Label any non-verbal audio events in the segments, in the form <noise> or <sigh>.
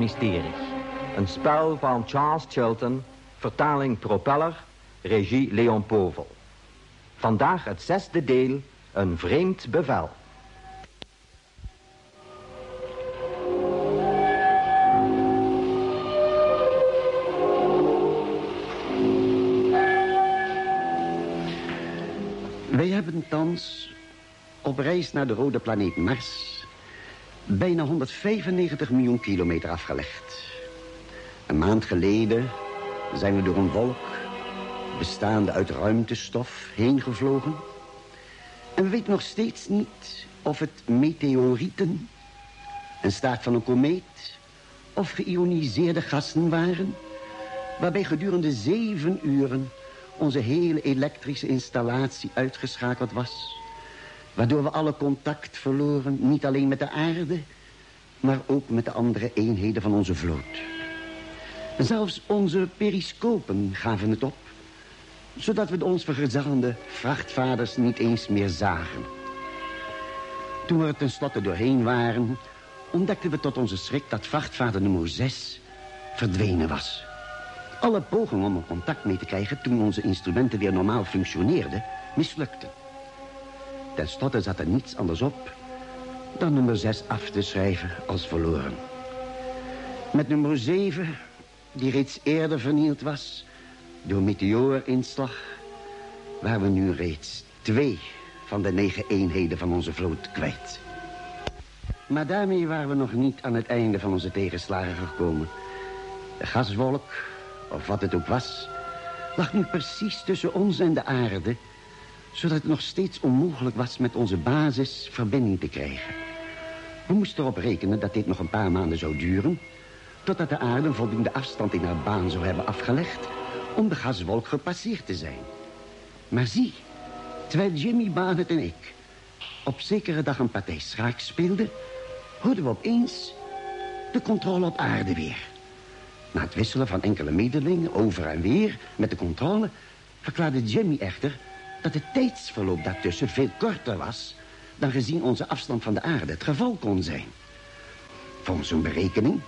Het Marsmysterie. Een spel van Charles Chilton, vertaling Propeller, regie Leon Povel. Vandaag het zesde deel, een vreemd bevel. Wij hebben thans op reis naar de rode planeet Mars... bijna 195 miljoen kilometer afgelegd. Een maand geleden zijn we door een wolk... bestaande uit ruimtestof heen gevlogen. En we weten nog steeds niet of het meteorieten... een staart van een komeet... of geïoniseerde gassen waren... waarbij gedurende zeven uren onze hele elektrische installatie uitgeschakeld was. Waardoor we alle contact verloren, niet alleen met de aarde... maar ook met de andere eenheden van onze vloot. Zelfs onze periscopen gaven het op... zodat we de ons vergezellende vrachtvaders niet eens meer zagen. Toen we er tenslotte doorheen waren... ontdekten we tot onze schrik dat vrachtvader nummer 6 verdwenen was... Alle pogingen om er contact mee te krijgen toen onze instrumenten weer normaal functioneerden, mislukten. Ten slotte zat er niets anders op dan nummer 6 af te schrijven als verloren. Met nummer 7, die reeds eerder vernield was door meteoorinslag, waren we nu reeds twee van de negen eenheden van onze vloot kwijt. Maar daarmee waren we nog niet aan het einde van onze tegenslagen gekomen. De gaswolk of wat het ook was, lag nu precies tussen ons en de aarde... zodat het nog steeds onmogelijk was met onze basis verbinding te krijgen. We moesten erop rekenen dat dit nog een paar maanden zou duren... totdat de aarde voldoende afstand in haar baan zou hebben afgelegd... om de gaswolk gepasseerd te zijn. Maar zie, terwijl Jimmy Barnett en ik... op zekere dag een partij schaak speelden... hoorden we opeens de controle op aarde weer... Na het wisselen van enkele mededelingen over en weer met de controle... verklaarde Jimmy echter dat het tijdsverloop daartussen veel korter was... dan gezien onze afstand van de aarde het geval kon zijn. Volgens zijn berekening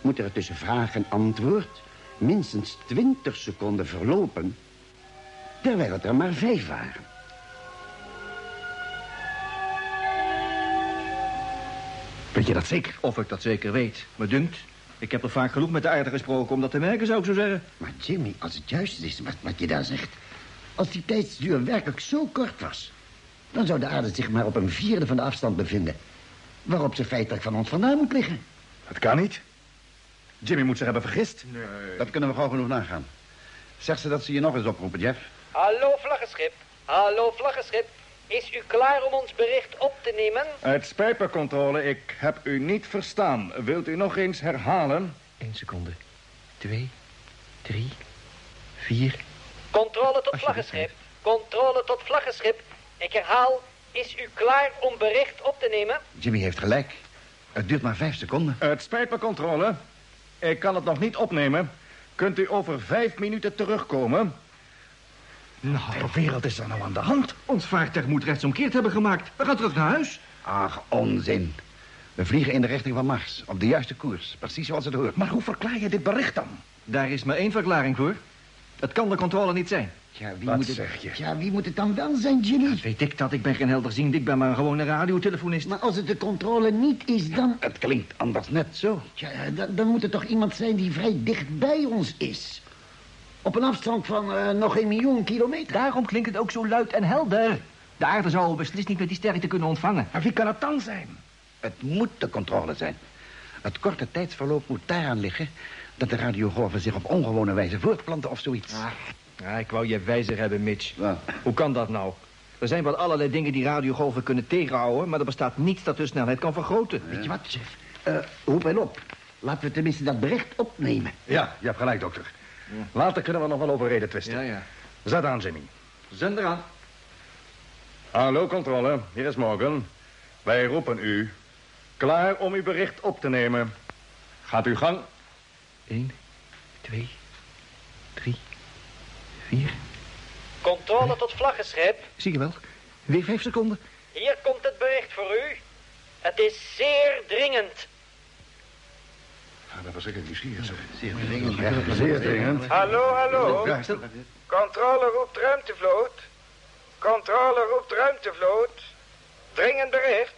moeten er tussen vraag en antwoord... minstens 20 seconden verlopen... terwijl het er maar vijf waren. Weet je dat zeker? Of ik dat zeker weet. Me dunkt. Ik heb er vaak genoeg met de aarde gesproken om dat te merken, zou ik zo zeggen. Maar Jimmy, als het juist is wat, wat je daar zegt... als die tijdsduur werkelijk zo kort was... dan zou de aarde zich maar op een vierde van de afstand bevinden... waarop ze feitelijk van ons vandaan moet liggen. Dat kan niet. Jimmy moet zich hebben vergist. Nee. Dat kunnen we gauw genoeg nagaan. Zeg ze dat ze je nog eens oproepen, Jeff. Hallo vlaggenschip. Hallo vlaggenschip. Is u klaar om ons bericht op te nemen? Het spijt me, controle. Ik heb u niet verstaan. Wilt u nog eens herhalen? Eén seconde. Twee. Drie. Vier. Controle tot vlaggenschip. Controle tot vlaggenschip. Ik herhaal, is u klaar om bericht op te nemen? Jimmy heeft gelijk. Het duurt maar vijf seconden. Het spijt me, controle. Ik kan het nog niet opnemen. Kunt u over vijf minuten terugkomen? Nou, de wereld is er nou aan de hand. Ons vaartuig moet rechtsomkeerd hebben gemaakt. We gaan terug naar huis. Ach, onzin. We vliegen in de richting van Mars. Op de juiste koers. Precies zoals het hoort. Maar hoe verklaar je dit bericht dan? Daar is maar één verklaring voor. Het kan de controle niet zijn. Ja, wie Wat moet het, zeg je? Ja, wie moet het dan wel zijn, Jimmy? Dat weet ik dat. Ik ben geen helderziend. Ik ben maar een gewone radiotelefonist. Maar als het de controle niet is, dan... Het klinkt anders net zo. Ja, dan, dan moet er toch iemand zijn die vrij dicht bij ons is. Op een afstand van eh, nog een miljoen kilometer. Daarom klinkt het ook zo luid en helder. De aarde zou beslist niet met die sterkte kunnen ontvangen. Maar wie kan het dan zijn? Het moet de controle zijn. Het korte tijdsverloop moet daaraan liggen... dat de radiogolven zich op ongewone wijze voortplanten of zoiets. Ah, Ja, ik wou je wijzer hebben, Mitch. Hoe kan dat nou? Er zijn wel allerlei dingen die radiogolven kunnen tegenhouden... maar er bestaat niets dat de snelheid kan vergroten. Weet je wat, chef? Eh, roep hen op. Laten we tenminste dat bericht opnemen. Ja, je hebt gelijk, dokter. Later kunnen we nog wel over reden twisten. Ja, ja. Zet aan, Jimmy. Zend eraan. Hallo, controle. Hier is Morgan. Wij roepen u. Klaar om uw bericht op te nemen. Gaat uw gang. 1, 2, 3, 4. Controle tot vlaggenschip. Zie je wel? Weer vijf seconden. Hier komt het bericht voor u. Het is zeer dringend. Ja, dat was ik nieuwsgierig, zeg. Zeer dringend. Zeer dringend. Hallo, hallo. Controle roept ruimtevloot. Controle roept ruimtevloot. Dringend bericht.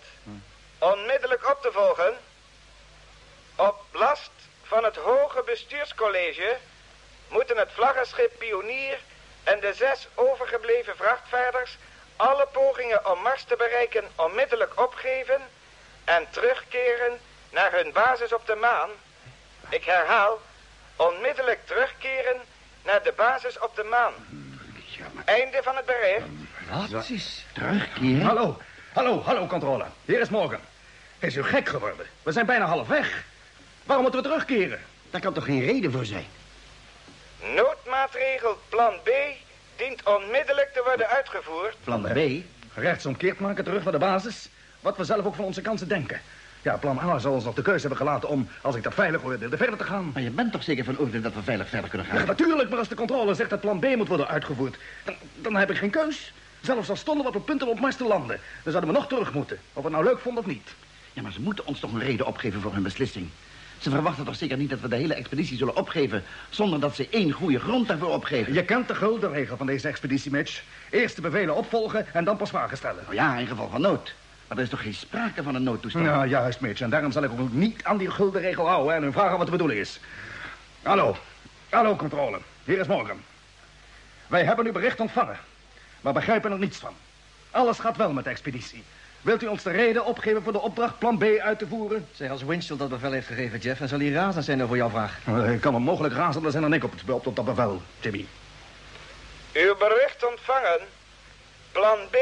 Onmiddellijk op te volgen. Op last van het Hoge Bestuurscollege moeten het vlaggenschip Pionier en de zes overgebleven vrachtvaarders alle pogingen om Mars te bereiken onmiddellijk opgeven en terugkeren naar hun basis op de maan. Ik herhaal, onmiddellijk terugkeren naar de basis op de maan. Einde van het bericht. Wat is terugkeer? Hallo, hallo, hallo, controle. Hier is Morgan. Is u gek geworden? We zijn bijna half weg. Waarom moeten we terugkeren? Daar kan toch geen reden voor zijn? Noodmaatregel plan B dient onmiddellijk te worden uitgevoerd. Plan B? Rechtsomkeerd maken terug naar de basis. Wat we zelf ook van onze kansen denken. Ja, plan A zal ons nog de keuze hebben gelaten om, als ik dat veilig oordeelde, verder te gaan. Maar je bent toch zeker van oordeel dat we veilig verder kunnen Ja, gaan? natuurlijk, maar als de controle zegt dat plan B moet worden uitgevoerd, dan, dan heb ik geen keus. Zelfs al stonden we op het punt om op Mars te landen, dan zouden we nog terug moeten. Of we het nou leuk vonden of niet. Ja, maar ze moeten ons toch een reden opgeven voor hun beslissing. Ze verwachten toch zeker niet dat we de hele expeditie zullen opgeven... zonder dat ze één goede grond daarvoor opgeven? Je kent de gulden regel van deze expeditie, Mitch. Eerst de bevelen opvolgen en dan pas vragen stellen. Oh ja, in geval van nood. Maar er is toch geen sprake van een noodtoestand? Ja, juist, Mitch. En daarom zal ik ook niet aan die gulden regel houden en hun vragen wat de bedoeling is. Hallo. Hallo, controle. Hier is Morgan. Wij hebben uw bericht ontvangen, maar begrijpen er niets van. Alles gaat wel met de expeditie. Wilt u ons de reden opgeven voor de opdracht plan B uit te voeren? Zeg, als Winchell dat bevel heeft gegeven, Jeff... dan zal hij razend zijn over jouw vraag. Ik kan onmogelijk razender zijn dan ik op, het, op, op dat bevel, Jimmy. Uw bericht ontvangen. Plan B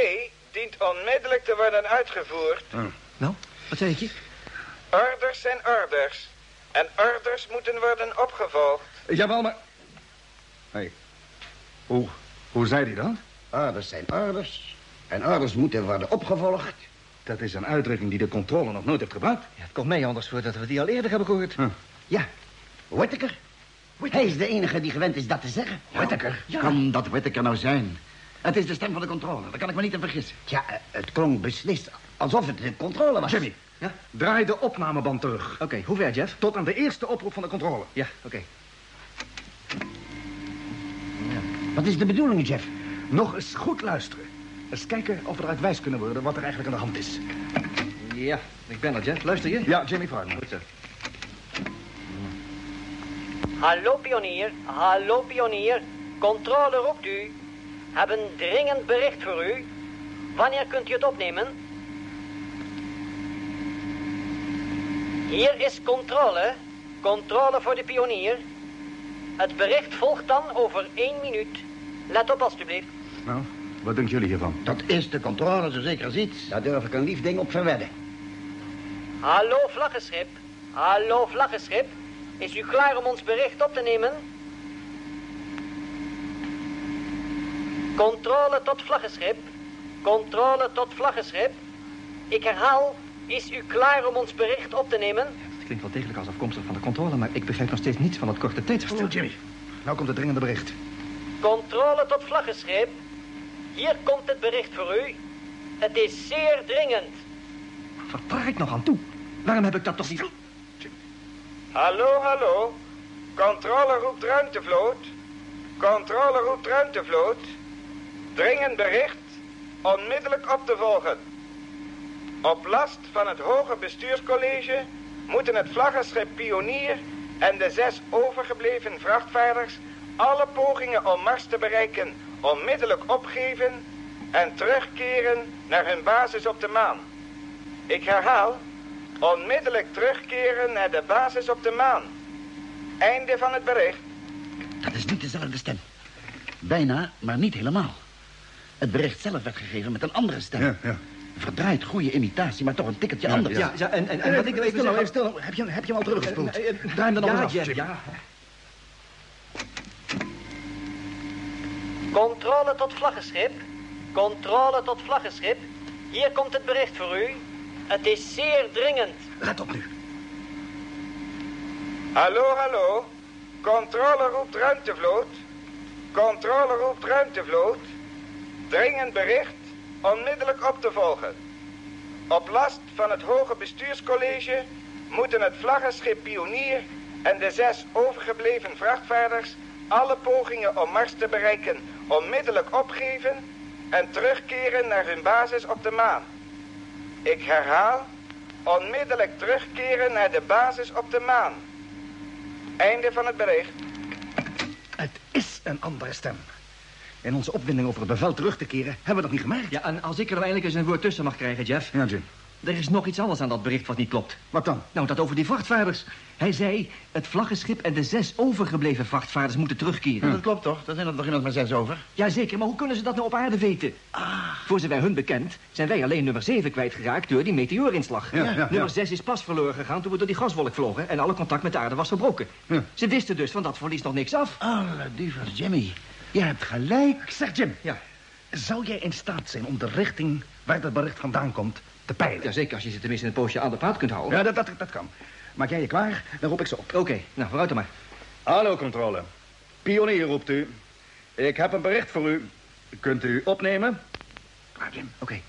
dient onmiddellijk te worden uitgevoerd. Nou, wat zei ik je? Orders zijn orders. En orders moeten worden opgevolgd. Jawel, maar... Hé. Hey. Hoe, hoe zei hij dat? Orders zijn orders. En orders moeten worden opgevolgd. Dat is een uitdrukking die de controle nog nooit heeft gebruikt. Ja, het komt mij anders voor dat we die al eerder hebben gehoord. Ja, Whittaker. Hij is de enige die gewend is dat te zeggen. Whittaker? Kan dat Whittaker nou zijn? Het is de stem van de controle, daar kan ik me niet in vergissen. Ja, eh, het klonk beslist alsof het de controle was. Jimmy, Ja? draai de opnameband terug. Oké, hoe ver, Jeff? Tot aan de eerste oproep van de controle. Ja, oké. Wat is de bedoeling, Jeff? Nog eens goed luisteren. Eens kijken of we eruit wijs kunnen worden wat er eigenlijk aan de hand is. Ja, ik ben er, Jeff. Luister je? Ja, Jimmy, me. Goed zo. Hallo pionier, hallo pionier. Controle roept u. Hebben dringend bericht voor u. Wanneer kunt u het opnemen? Hier is controle. Controle voor de pionier. Het bericht volgt dan over één minuut. Let op alstublieft. Nou, wat denken jullie hiervan? Dat is de controle, zo zeker als iets. Daar durf ik een lief ding op verwedden. Hallo vlaggenschip. Hallo vlaggenschip. Is u klaar om ons bericht op te nemen? Controle tot vlaggenschip. Controle tot vlaggenschip. Ik herhaal, is u klaar om ons bericht op te nemen? Het klinkt wel degelijk als afkomstig van de controle... maar ik begrijp nog steeds niets van dat korte tijdsverschil. Stil, Jimmy. Nou komt het dringende bericht. Controle tot vlaggenschip. Hier komt het bericht voor u. Het is zeer dringend. Wat ik nog aan toe? Waarom heb ik dat toch niet... Hallo, hallo. Controle roept ruimtevloot. Controle roept ruimtevloot. Dringend bericht. Onmiddellijk op te volgen. Op last van het Hoge Bestuurscollege moeten het vlaggenschip Pionier en de zes overgebleven vrachtvaarders alle pogingen om Mars te bereiken onmiddellijk opgeven en terugkeren naar hun basis op de maan. Ik herhaal, onmiddellijk terugkeren naar de basis op de maan. Einde van het bericht. Dat is niet dezelfde stem. Bijna, maar niet helemaal. Het bericht zelf werd gegeven met een andere stem. Ja, ja. Verdraaid, goede imitatie, maar toch een tikkeltje anders. Ja, ja en, en, en wat ik Eh, even stil nou, stil nou. Heb je, heb je hem al teruggespoeld? Eh, eh, Draai hem dan nog ja, eens af, Jim. ja. Controle tot vlaggenschip. Controle tot vlaggenschip. Hier komt het bericht voor u. Het is zeer dringend. Let op nu. Hallo, hallo. Controle roept ruimtevloot. Controle roept ruimtevloot. Dringend bericht onmiddellijk op te volgen. Op last van het Hoge Bestuurscollege moeten het vlaggenschip Pionier en de zes overgebleven vrachtvaarders alle pogingen om Mars te bereiken onmiddellijk opgeven en terugkeren naar hun basis op de maan. Ik herhaal, onmiddellijk terugkeren naar de basis op de maan. Einde van het bericht. Het is een andere stem. In onze opwinding over het bevel terug te keren, hebben we dat niet gemerkt. Ja, en als ik er eindelijk eens een woord tussen mag krijgen, Jeff. Ja, Jim. Er is nog iets anders aan dat bericht wat niet klopt. Wat dan? Nou, dat over die vrachtvaarders. Hij zei, het vlaggenschip en de zes overgebleven vrachtvaarders moeten terugkeren. Dat klopt toch? Daar zijn er toch inderdaad maar zes over? Jazeker, maar hoe kunnen ze dat nou op aarde weten? Ah. Voor zover hun bekend zijn wij alleen nummer 7 kwijtgeraakt door die meteoorinslag. Ja, ja, nummer 6 is pas verloren gegaan toen we door die gaswolk vlogen en alle contact met de aarde was verbroken. Ze wisten dus van dat verlies nog niks af. Alle duvers, Jimmy. Je hebt gelijk. Zeg, Jim. Ja. Zou jij in staat zijn om de richting waar dat bericht vandaan komt te peilen? Jazeker, als je ze tenminste een poosje aan de praat kunt houden. Ja, dat, dat, dat kan. Maak jij je klaar, dan roep ik ze op. Oké, nou, vooruit dan maar. Hallo, controle. Pionier roept u. Ik heb een bericht voor u. Kunt u opnemen? Klaar, Jim. Oké.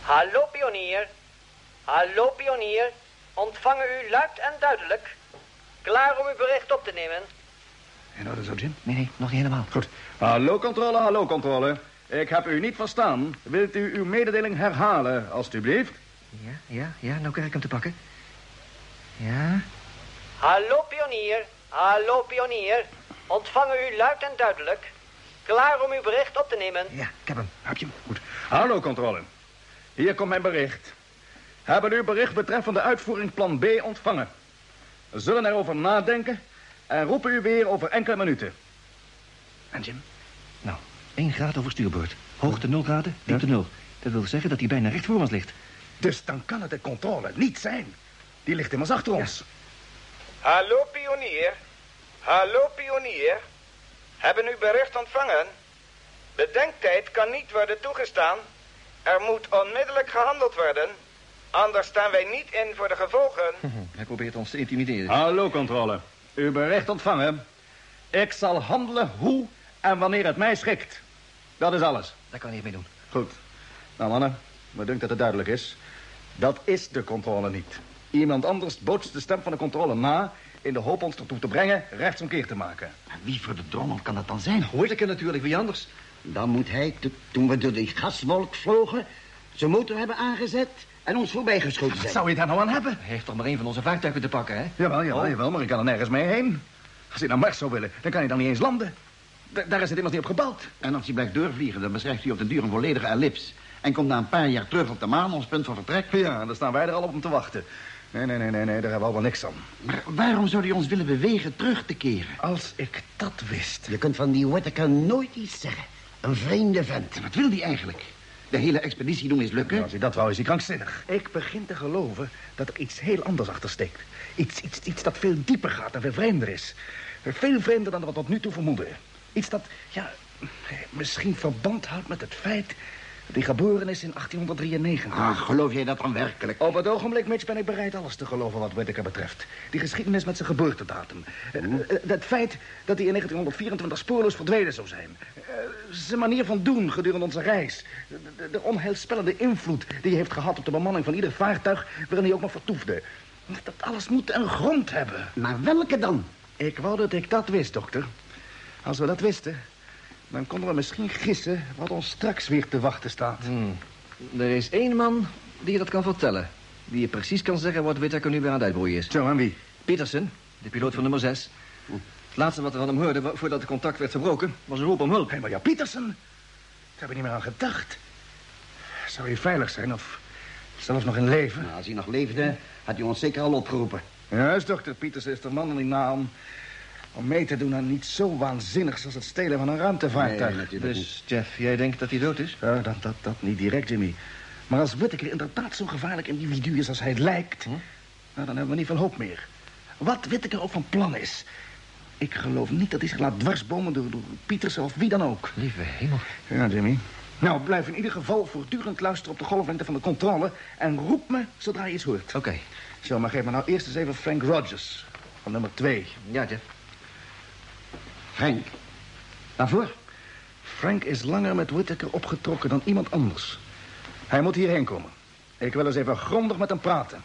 Hallo pionier. Hallo pionier. Ontvangen u luid en duidelijk. Klaar om uw bericht op te nemen. In orde zo, Jim? Nee, nee, nog niet helemaal. Goed. Hallo, controle, hallo, controle. Ik heb u niet verstaan. Wilt u uw mededeling herhalen, alstublieft? Ja, ja, ja, nou krijg ik hem te pakken. Ja, Hallo pionier. Hallo pionier. Ontvangen u luid en duidelijk. Klaar om uw bericht op te nemen. ja, ik heb hem. Heb je hem? Goed. Hallo, controle. Hier komt mijn bericht. Hebben uw bericht betreffende uitvoering plan B ontvangen. We zullen erover nadenken en roepen u weer over enkele minuten. En Jim? Nou, 1 graad over stuurboord. Hoogte 0 graden, diepte 0. Dat wil zeggen dat hij bijna recht voor ons ligt. Dus dan kan het de controle niet zijn. Die ligt immers achter ons. Hallo pionier. Hallo pionier. Hebben u bericht ontvangen? Bedenktijd kan niet worden toegestaan. Er moet onmiddellijk gehandeld worden. Anders staan wij niet in voor de gevolgen. <laughs> Hij probeert ons te intimideren. Hallo, controle. Uw bericht ontvangen. Ik zal handelen hoe en wanneer het mij schikt. Dat is alles. Daar kan hij mee doen. Goed. Nou, mannen, me dunkt dat het duidelijk is. Dat is de controle niet. Iemand anders bootst de stem van de controle na... in de hoop ons ertoe te brengen rechtsomkeer te maken. Maar wie voor de drommel kan dat dan zijn? Hoort ik er natuurlijk, wie anders? Dan moet hij, to- toen we door die gaswolk vlogen... zijn motor hebben aangezet en ons voorbijgeschoten Wat zijn. zou je daar nou aan hebben? Hij heeft toch maar één van onze vaartuigen te pakken, hè? Jawel, jawel, Oh. jawel, maar ik kan er nergens mee heen. Als hij naar Mars zou willen, dan kan hij dan niet eens landen. Da- daar is het immers niet op gebouwd. En als hij blijft doorvliegen, dan beschrijft hij op de duur een volledige ellips. En komt na een paar jaar terug op de maan, ons punt van vertrek. Ja, dan staan wij er al op om te wachten. Nee, nee, nee, nee, nee, daar hebben we allemaal niks aan. Maar waarom zou hij ons willen bewegen terug te keren? Als ik dat wist... Je kunt van die Whittaker nooit iets zeggen. Een vreemde vent. Wat wil hij eigenlijk? De hele expeditie doen mislukken? Als hij dat wou, is hij krankzinnig. Ik begin te geloven dat er iets heel anders achter steekt. Iets, iets, iets dat veel dieper gaat en veel vreemder is. Veel vreemder dan we tot nu toe vermoeden. Iets dat, ja, misschien verband houdt met het feit... dat hij geboren is in 1893. Ach, geloof jij dat dan werkelijk? Op het ogenblik, Mitch, ben ik bereid alles te geloven wat Whittaker betreft. Die geschiedenis met zijn geboortedatum. Eh, Het feit dat hij in 1924 spoorloos verdwenen zou zijn. Eh, Zijn manier van doen gedurende onze reis. De, de, de onheilspellende invloed die hij heeft gehad op de bemanning van ieder vaartuig waarin hij ook nog vertoefde. Dat alles moet een grond hebben. Maar welke dan? Ik wou dat ik dat wist, dokter. Als we dat wisten, dan konden we misschien gissen wat ons straks weer te wachten staat. Hmm. Er is één man die je dat kan vertellen. Die je precies kan zeggen wat Whittaker nu weer aan het uitbroeien is. Zo, en wie? Petersen, de piloot van nummer 6. Het laatste wat we van hem hoorden voordat het contact werd verbroken... was een roep om hulp. Hé, maar ja, Pietersen. Daar heb ik niet meer aan gedacht. Zou hij veilig zijn of zelfs nog in leven? Nou, als hij nog leefde, had hij ons zeker al opgeroepen. Juist, dokter Pietersen is de man en die naam... om mee te doen aan niets zo waanzinnigs als het stelen van een ruimtevaartuig. Nee, natuurlijk Dus, Jeff, jij denkt dat hij dood is? Ja, dat, dat, dat niet direct, Jimmy. Maar als Whittaker inderdaad zo'n gevaarlijk individu is als hij lijkt... nou, dan hebben we niet veel hoop meer. Wat Whittaker ook van plan is... ik geloof niet dat hij zich laat dwarsbomen door, door Pietersen of wie dan ook. Lieve hemel. Ja, Jimmy. Nou, blijf in ieder geval voortdurend luisteren op de golflengte van de controle... en roep me zodra je iets hoort. Oké. Zo, maar geef me nou eerst eens even Frank Rogers. Van nummer twee. Ja, Jeff. Frank, waarvoor? Frank is langer met Whittaker opgetrokken dan iemand anders. Hij moet hierheen komen. Ik wil eens even grondig met hem praten.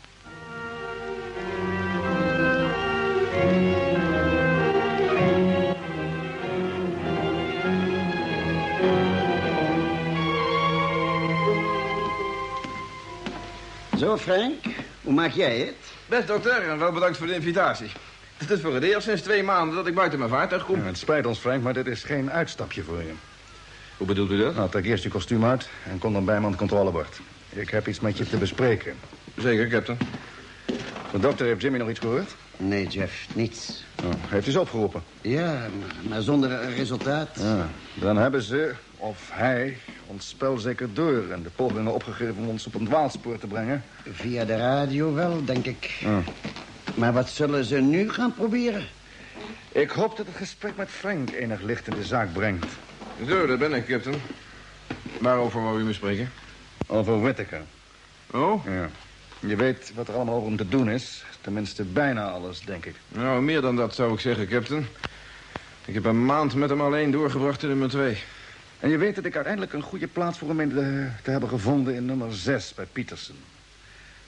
Zo, Frank, hoe maak jij het? Best dokter, en wel bedankt voor de invitatie. Het is voor het eerst sinds twee maanden dat ik buiten mijn vaartuig kom. Ja, het spijt ons, Frank, maar dit is geen uitstapje voor je. Hoe bedoelt u dat? Nou, trek eerst je kostuum uit en kom dan bij me aan het controlebord. Ik heb iets met je te bespreken. Zeker, captain. De dokter heeft Jimmy nog iets gehoord? Nee, Jeff, niets. Oh, heeft hij ze opgeroepen? Ja, maar- zonder resultaat. Ja, dan hebben ze, of hij, ons spel zeker door... en de pogingen opgegeven om ons op een dwaalspoor te brengen. Via de radio wel, denk ik. Ja. Maar wat zullen ze nu gaan proberen? Ik hoop dat het gesprek met Frank enig licht in de zaak brengt. Zo, daar ben ik, captain. Waarover wou u me spreken? Over Whittaker. Oh? Ja. Je weet wat er allemaal over hem te doen is. Tenminste, bijna alles, denk ik. Nou, meer dan dat zou ik zeggen, captain. Ik heb een maand met hem alleen doorgebracht in nummer twee. En je weet dat ik uiteindelijk een goede plaats voor hem in de- te hebben gevonden in nummer 6 bij Peterson.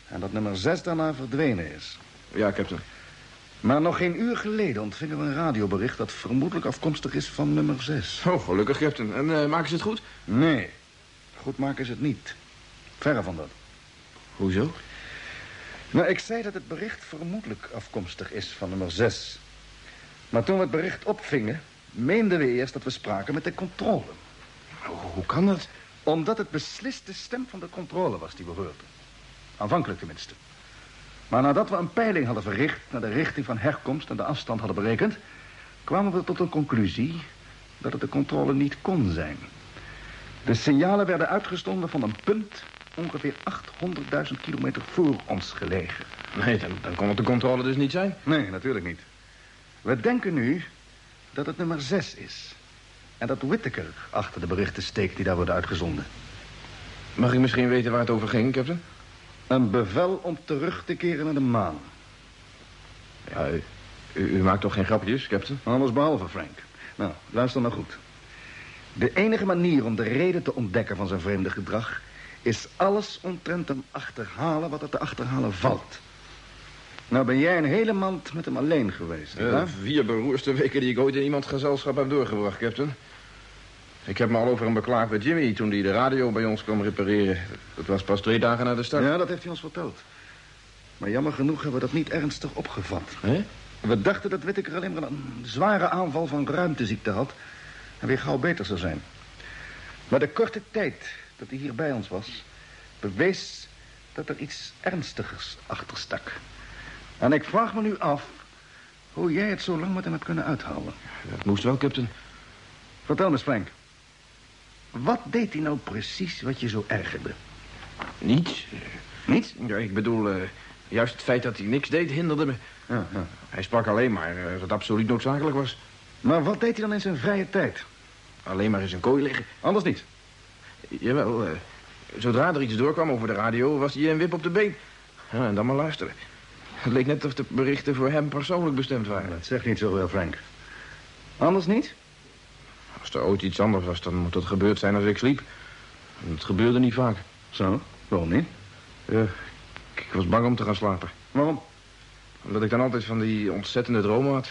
En dat nummer 6 daarna verdwenen is. Ja, captain. Maar nog geen uur geleden ontvingen we een radiobericht dat vermoedelijk afkomstig is van nummer 6. Oh, gelukkig, captain. En eh, maken ze het goed? Nee, goed maken is het niet. Verre van dat. Hoezo? Nou, ik zei dat het bericht vermoedelijk afkomstig is van nummer 6. Maar toen we het bericht opvingen, meenden we eerst dat we spraken met de controle. Hoe, hoe kan dat? Omdat het beslist de stem van de controle was die we hoorden. Aanvankelijk tenminste. Maar nadat we een peiling hadden verricht naar de richting van herkomst en de afstand hadden berekend, kwamen we tot een conclusie dat het de controle niet kon zijn. De signalen werden uitgestonden van een punt ongeveer 800.000 kilometer voor ons gelegen. Nee, dan, dan kon het de controle dus niet zijn. Nee, natuurlijk niet. We denken nu dat het nummer 6 is. En dat Whittaker achter de berichten steekt die daar worden uitgezonden. Mag ik misschien weten waar het over ging, captain? Een bevel om terug te keren naar de maan. Ja, u, u, maakt toch geen grapjes, captain? Alles behalve, Frank. Nou, luister nou goed. De enige manier om de reden te ontdekken van zijn vreemde gedrag... is alles omtrent hem achterhalen wat er te achterhalen valt. Nou ben jij een hele maand met hem alleen geweest, De hè? vier beroerste weken die ik ooit in iemands gezelschap heb doorgebracht, captain. Ik heb me al over hem beklaagd bij Jimmy toen hij de radio bij ons kwam repareren. Dat was pas twee dagen na de start. Ja, dat heeft hij ons verteld. Maar jammer genoeg hebben we dat niet ernstig opgevat. Hè? We dachten dat Whittaker alleen maar een zware aanval van ruimteziekte had... en weer gauw beter zou zijn. Maar de korte tijd dat hij hier bij ons was... bewees dat er iets ernstigers achter stak. En ik vraag me nu af hoe jij het zo lang met hem hebt kunnen uithouden. Dat moest wel, captain. Vertel me, Frank. Wat deed hij nou precies wat je zo ergerde? Niets. Niets? Ja, ik bedoel, eh, juist het feit dat hij niks deed hinderde me. Ja, ja. Hij sprak alleen maar als het absoluut noodzakelijk was. Maar wat deed hij dan in zijn vrije tijd? Alleen maar in zijn kooi liggen. Anders niet. Jawel, eh, zodra er iets doorkwam over de radio, was hij een wip op de been. Ja, en dan maar luisteren. Het leek net of de berichten voor hem persoonlijk bestemd waren. Dat zegt niet zoveel, Frank. Anders niet? Als er ooit iets anders was, dan moet dat gebeurd zijn als ik sliep. En dat gebeurde niet vaak. Zo, waarom niet? Ja, ik was bang om te gaan slapen. Waarom? Omdat ik dan altijd van die ontzettende dromen had.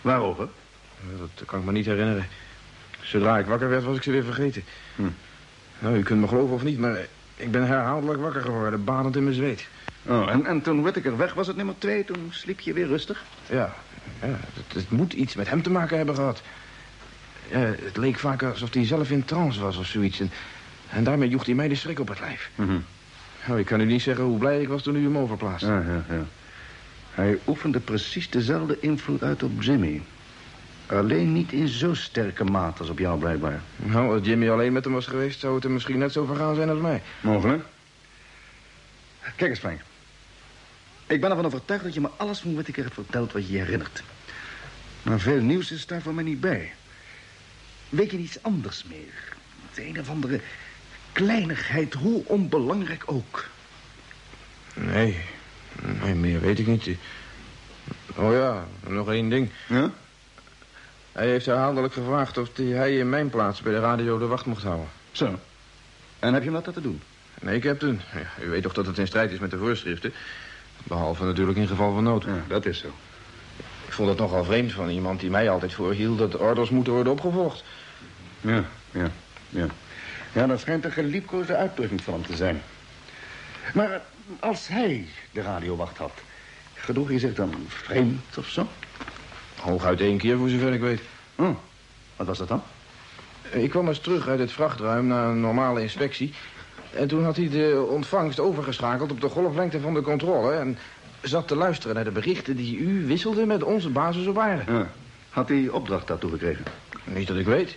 Waarover? Dat kan ik me niet herinneren. Zodra ik wakker werd, was ik ze weer vergeten. Hm. Nou, u kunt me geloven of niet, maar ik ben herhaaldelijk wakker geworden, banend in mijn zweet. Oh, en, en toen Whittaker weg was het nummer twee, toen sliep je weer rustig? Ja, ja het, het moet iets met hem te maken hebben gehad. Ja, het leek vaak alsof hij zelf in trance was of zoiets. En, en daarmee joeg hij mij de schrik op het lijf. Nou, ik kan u niet zeggen hoe blij ik was toen u hem overplaatste. Ja, ja, ja. Hij oefende precies dezelfde invloed uit op Jimmy. Alleen niet in zo sterke mate als op jou blijkbaar. Nou, als Jimmy alleen met hem was geweest... zou het hem misschien net zo vergaan zijn als mij. Mogelijk. Kijk eens, Frank. Ik ben ervan overtuigd dat je me alles van Whittaker hebt verteld wat je je herinnert. Maar veel nieuws is daar voor mij niet bij. Weet je iets anders meer? Het een of andere kleinigheid, hoe onbelangrijk ook. Nee, nee, meer weet ik niet. Oh ja, nog één ding. Ja? Hij heeft herhaaldelijk gevraagd of hij in mijn plaats bij de radio de wacht mocht houden. Zo. En heb je dat te doen? Nee, captain. Ja, u weet toch dat het in strijd is met de voorschriften? Behalve natuurlijk in geval van nood. Ja, dat is zo. Ik vond het nogal vreemd van iemand die mij altijd voorhield... dat orders moeten worden opgevolgd. Ja, ja, ja. Ja, dat schijnt een geliefkoosde uitdrukking van hem te zijn. Maar als hij de radiowacht had... gedroeg hij zich dan vreemd of zo? Hooguit één keer, voor zover ik weet. Oh, wat was dat dan? Ik kwam eens terug uit het vrachtruim na een normale inspectie. En toen had hij de ontvangst overgeschakeld op de golflengte van de controle... en zat te luisteren naar de berichten die u wisselde met onze basis op aarde. Ja. Had hij opdracht daartoe gekregen? Niet dat ik weet.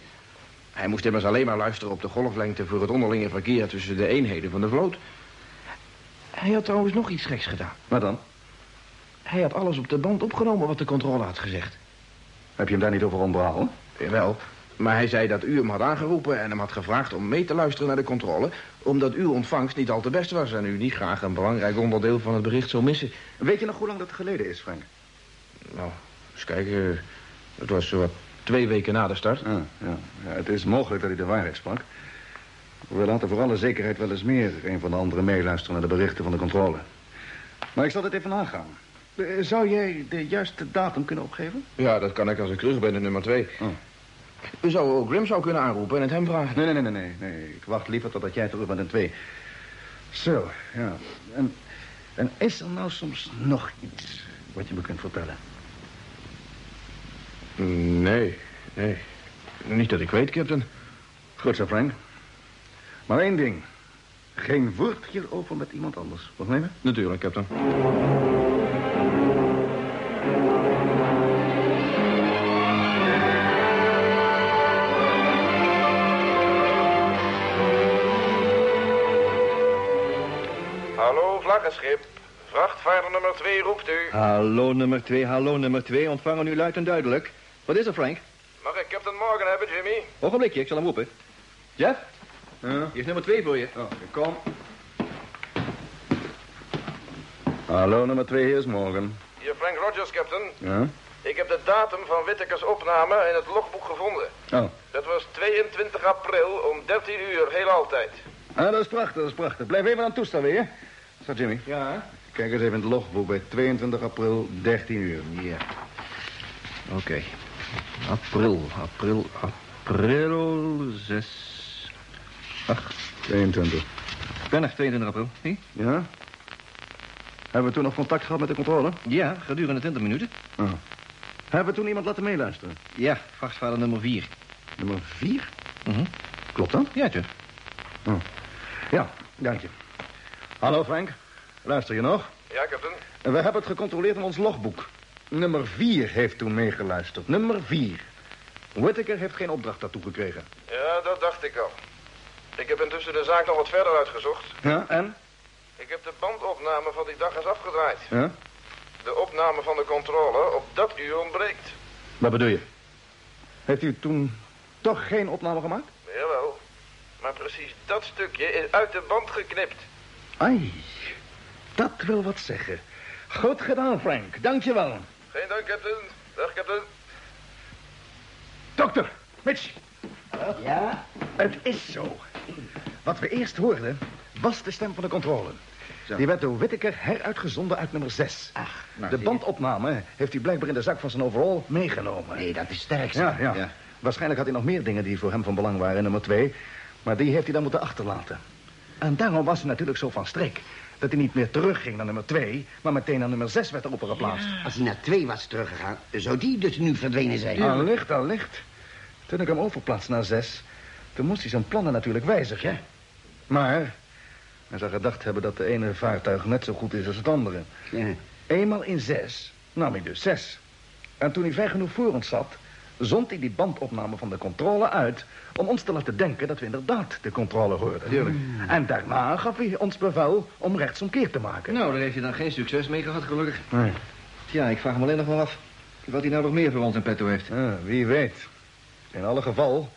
Hij moest immers alleen maar luisteren op de golflengte... voor het onderlinge verkeer tussen de eenheden van de vloot. Hij had trouwens nog iets geks gedaan. Wat dan? Hij had alles op de band opgenomen wat de controle had gezegd. Heb je hem daar niet over onderhouden? Jawel, maar hij zei dat u hem had aangeroepen en hem had gevraagd om mee te luisteren naar de controle... omdat uw ontvangst niet al te best was en u niet graag een belangrijk onderdeel van het bericht zou missen. Weet je nog hoe lang dat geleden is, Frank? Nou, eens kijken. Het was zo wat twee weken na de start. Ja, ja. ja, het is mogelijk dat hij de waarheid sprak. We laten voor alle zekerheid wel eens meer een van de anderen meeluisteren naar de berichten van de controle. Maar ik zal dit even nagaan. Eh, Zou jij de juiste datum kunnen opgeven? Ja, dat kan ik als ik terug ben in nummer twee. Oh. U zou ook Grimshaw kunnen aanroepen en het hem vragen. Nee, nee, nee, nee, nee, nee. Ik wacht liever totdat jij terug bent in twee. Zo, ja. En, en is er nou soms nog iets wat je me kunt vertellen? Nee, nee. Niet dat ik weet, captain. Goed zo, Frank. Maar één ding. Geen woord hierover met iemand anders. Begrepen? Natuurlijk, captain. Hallo, vlaggenschip. Vrachtvaarder nummer 2 roept u. Hallo nummer 2, hallo nummer 2. Ontvangen u luid en duidelijk. Wat is er, Frank? Mag ik Captain Morgan hebben, Jimmy? Ogenblikje, ik zal hem roepen. Jeff, Ja? hier is nummer 2 voor je. Oh, kom. Hallo, nummer twee, hier is Morgan. Hier Frank Rogers, Captain. Ja? Ik heb de datum van Whittakers opname in het logboek gevonden. Oh. Dat was 22 april om 13 uur, heel altijd. Ah, dat is prachtig, dat is prachtig. Blijf even aan het toestel weer. Zo, Jimmy. Ja? Kijk eens even in het logboek bij 22 april, 13 uur. Ja. Oké. April, april, april, 6, 8. 22. Ben er, 22 april. Zie? Ja? Hebben we toen nog contact gehad met de controle? Ja, gedurende 20 minuten. Oh. Hebben we toen iemand laten meeluisteren? Ja, vrachtvaarder nummer 4. Nummer 4? Mhm. Klopt dat? Ja, tje. Ja, dank je. Hallo Frank, luister je nog? Ja, Captain. We hebben het gecontroleerd in ons logboek. Nummer 4 heeft toen meegeluisterd. Nummer 4. Whittaker heeft geen opdracht daartoe gekregen. Ja, dat dacht ik al. Ik heb intussen de zaak nog wat verder uitgezocht. Ja, en? Ik heb de bandopname van die dag eens afgedraaid. Ja? De opname van de controle op dat uur ontbreekt. Wat bedoel je? Heeft u toen toch geen opname gemaakt? Jawel. Maar precies dat stukje is uit de band geknipt. Ai, dat wil wat zeggen. Goed gedaan, Frank. Dank je wel. Geen dank, Captain. Dag, Captain. Dokter, Mitch. Ja? Het is zo. Wat we eerst hoorden was de stem van de controle. Die werd door Whittaker heruitgezonden uit nummer 6. Ach, nou, de bandopname heeft hij blijkbaar in de zak van zijn overall meegenomen. Nee, dat is sterk. Ja, ja, Ja. Waarschijnlijk had hij nog meer dingen die voor hem van belang waren in nummer 2. Maar die heeft hij dan moeten achterlaten. En daarom was hij natuurlijk zo van streek. Dat hij niet meer terugging naar nummer 2, maar meteen naar nummer 6 werd erop geplaatst. Als hij naar twee was teruggegaan, zou die dus nu verdwenen zijn. Allicht, allicht. Toen ik hem overplaatste naar 6, toen moest hij zijn plannen natuurlijk wijzigen. Ja. Maar hij zou gedacht hebben dat de ene vaartuig net zo goed is als het andere. Ja. Eenmaal in 6 nam hij dus 6. En toen hij ver genoeg voor ons zat, zond hij die bandopname van de controle uit... om ons te laten denken dat we inderdaad de controle hoorden. Tuurlijk. En daarna gaf hij ons bevel om rechtsomkeer te maken. Nou, daar heeft hij dan geen succes mee gehad, gelukkig. Nee. Tja, ik vraag me alleen nog wel af wat hij nou nog meer voor ons in petto heeft. Wie weet. In alle geval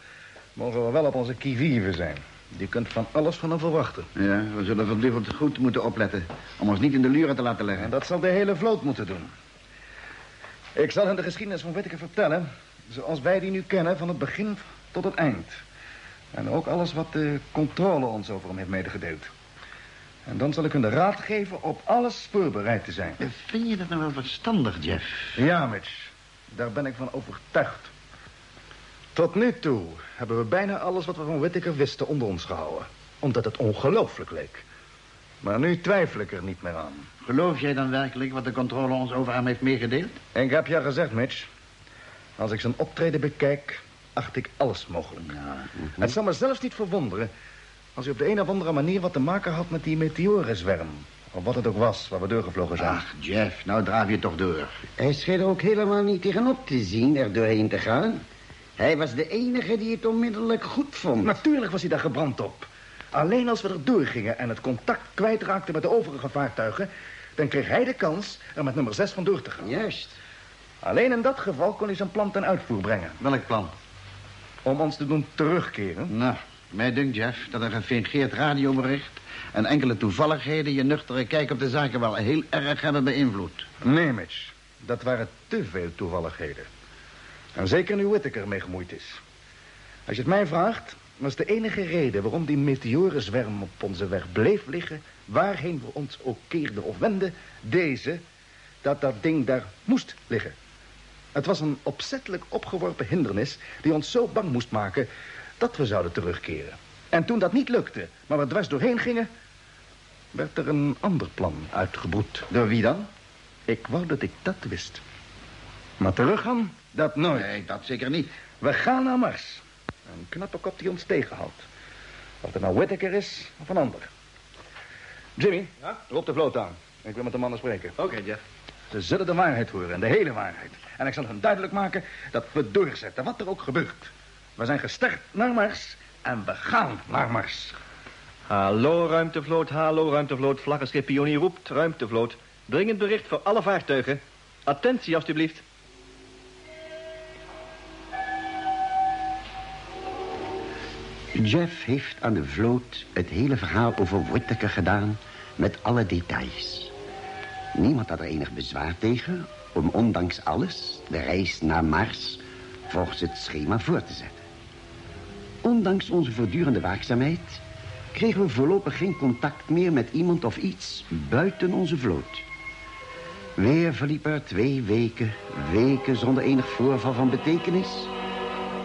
mogen we wel op onze kievieven zijn. Je kunt van alles van hem verwachten. Ja, we zullen verduiveld goed moeten opletten... om ons niet in de luren te laten leggen. En dat zal de hele vloot moeten doen. Ik zal hen de geschiedenis van Whittaker vertellen... zoals wij die nu kennen, van het begin tot het eind. En ook alles wat de controle ons over hem heeft medegedeeld. En dan zal ik hun de raad geven op alles voorbereid te zijn. Vind je dat nou wel verstandig, Jeff? Ja, Mitch. Daar ben ik van overtuigd. Tot nu toe hebben we bijna alles wat we van Whittaker wisten onder ons gehouden. Omdat het ongelooflijk leek. Maar nu twijfel ik er niet meer aan. Geloof jij dan werkelijk wat de controle ons over hem heeft meegedeeld? Ik heb je gezegd, Mitch. Als ik zijn optreden bekijk, acht ik alles mogelijk. Het zal me zelfs niet verwonderen... als hij op de een of andere manier wat te maken had met die meteorenzwerm. Of wat het ook was, waar we doorgevlogen zijn. Ach, Jeff, nou draaf je toch door. Hij scheen er ook helemaal niet tegenop te zien er doorheen te gaan. Hij was de enige die het onmiddellijk goed vond. Natuurlijk was hij daar gebrand op. Alleen als we er doorgingen en het contact kwijtraakten met de overige vaartuigen... dan kreeg hij de kans er met nummer 6 van door te gaan. Juist. Alleen in dat geval kon hij zijn plan ten uitvoer brengen. Welk plan? Om ons te doen terugkeren. Nou, mij dunkt, Jeff, dat een gefingeerd radiobericht... en enkele toevalligheden je nuchtere kijk op de zaken wel heel erg hebben beïnvloed. Nee, Mitch. Dat waren te veel toevalligheden. En zeker nu Whittaker mee gemoeid is. Als je het mij vraagt, was de enige reden waarom die meteorenzwerm op onze weg bleef liggen... waarheen we ons ook keerden of wenden, deze... dat dat ding daar moest liggen. Het was een opzettelijk opgeworpen hindernis die ons zo bang moest maken... dat we zouden terugkeren. En toen dat niet lukte, maar we dwars doorheen gingen... werd er een ander plan uitgebroed. Door wie dan? Ik wou dat ik dat wist. Maar teruggaan, dat nooit. Nee, dat zeker niet. We gaan naar Mars. Een knappe kop die ons tegenhoudt. Of het nou Whittaker is of een ander. Jimmy, Ja? roep de vloot aan. Ik wil met de mannen spreken. Oké, Jeff. Ze zullen de waarheid horen en de hele waarheid. En ik zal hen duidelijk maken dat we doorzetten, wat er ook gebeurt. We zijn gestart naar Mars en we gaan naar Mars. Hallo, ruimtevloot, hallo, ruimtevloot. Vlaggenschip Pionier roept, ruimtevloot. Dringend bericht voor alle vaartuigen. Attentie, alstublieft. Jeff heeft aan de vloot het hele verhaal over Whittaker gedaan... met alle details. Niemand had er enig bezwaar tegen... om ondanks alles de reis naar Mars... volgens het schema voor te zetten. Ondanks onze voortdurende waakzaamheid... kregen we voorlopig geen contact meer met iemand of iets buiten onze vloot. Weer verliepen er twee weken, weken zonder enig voorval van betekenis...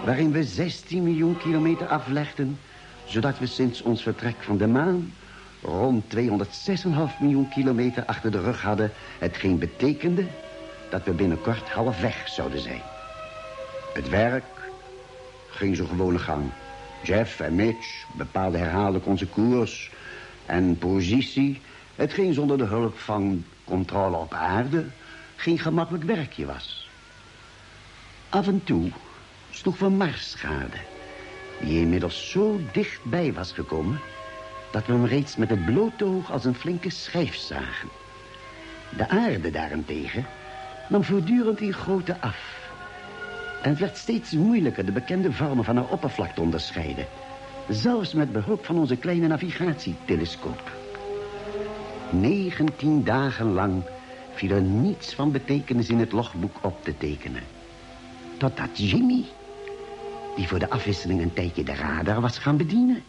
waarin we 16 miljoen kilometer aflegden... zodat we sinds ons vertrek van de maan... rond 206,5 miljoen kilometer achter de rug hadden... hetgeen betekende dat we binnenkort halfweg zouden zijn. Het werk ging zo gewone gang. Jeff en Mitch bepaalden herhaaldelijk onze koers en positie... hetgeen zonder de hulp van controle op aarde geen gemakkelijk werkje was. Af en toe sloeg we Mars schade... die inmiddels zo dichtbij was gekomen... dat we hem reeds met het blote als een flinke schijf zagen. De aarde daarentegen nam voortdurend in grootte af... En het werd steeds moeilijker de bekende vormen van haar oppervlak te onderscheiden. Zelfs met behulp van onze kleine navigatietelescoop. 19 dagen lang viel er niets van betekenis in het logboek op te tekenen. Totdat Jimmy, die voor de afwisseling een tijdje de radar was gaan bedienen,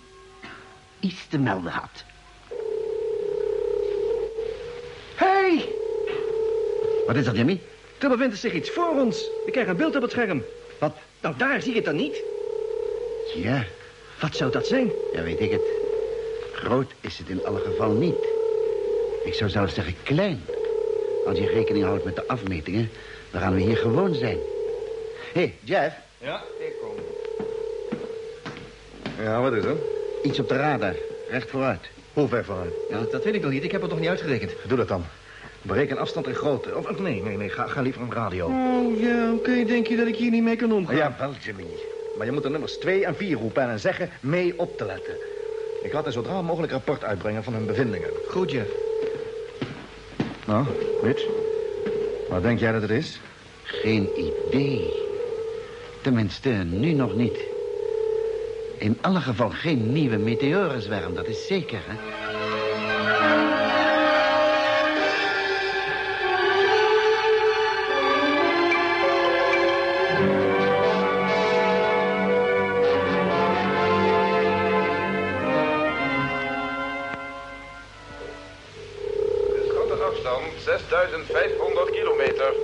iets te melden had. Wat is dat, Jimmy? er bevindt zich iets voor ons. Ik krijg een beeld op het scherm. Wat? Nou, daar zie je het dan niet. Ja, Wat zou dat zijn? ja, weet ik het. Groot is het in alle geval niet. Ik zou zelfs zeggen klein. Als je rekening houdt met de afmetingen, dan gaan we hier gewoon zijn. Hé, hey, Jeff, Ja, ik kom. Ja, wat is er? iets op de radar. Recht vooruit. Hoe ver vooruit? Ja, dat weet ik nog niet. Ik heb het nog niet uitgerekend. Doe dat dan. Bereken afstand en grootte. Of, of nee, nee, nee, ga, ga liever de radio. Oh, ja, oké. Denk je dat ik hier niet mee kan omgaan? Ja, wel, Jimmy. Maar je moet de nummers 2 en 4 roepen en zeggen mee op te letten. Ik laat een zodra mogelijk rapport uitbrengen van hun bevindingen. Goed, Jeff. Nou, Mitch? Wat denk jij dat het is? Geen idee. Tenminste, nu nog niet. In alle geval geen nieuwe meteorenzwerm, dat is zeker, hè? 6500 kilometer.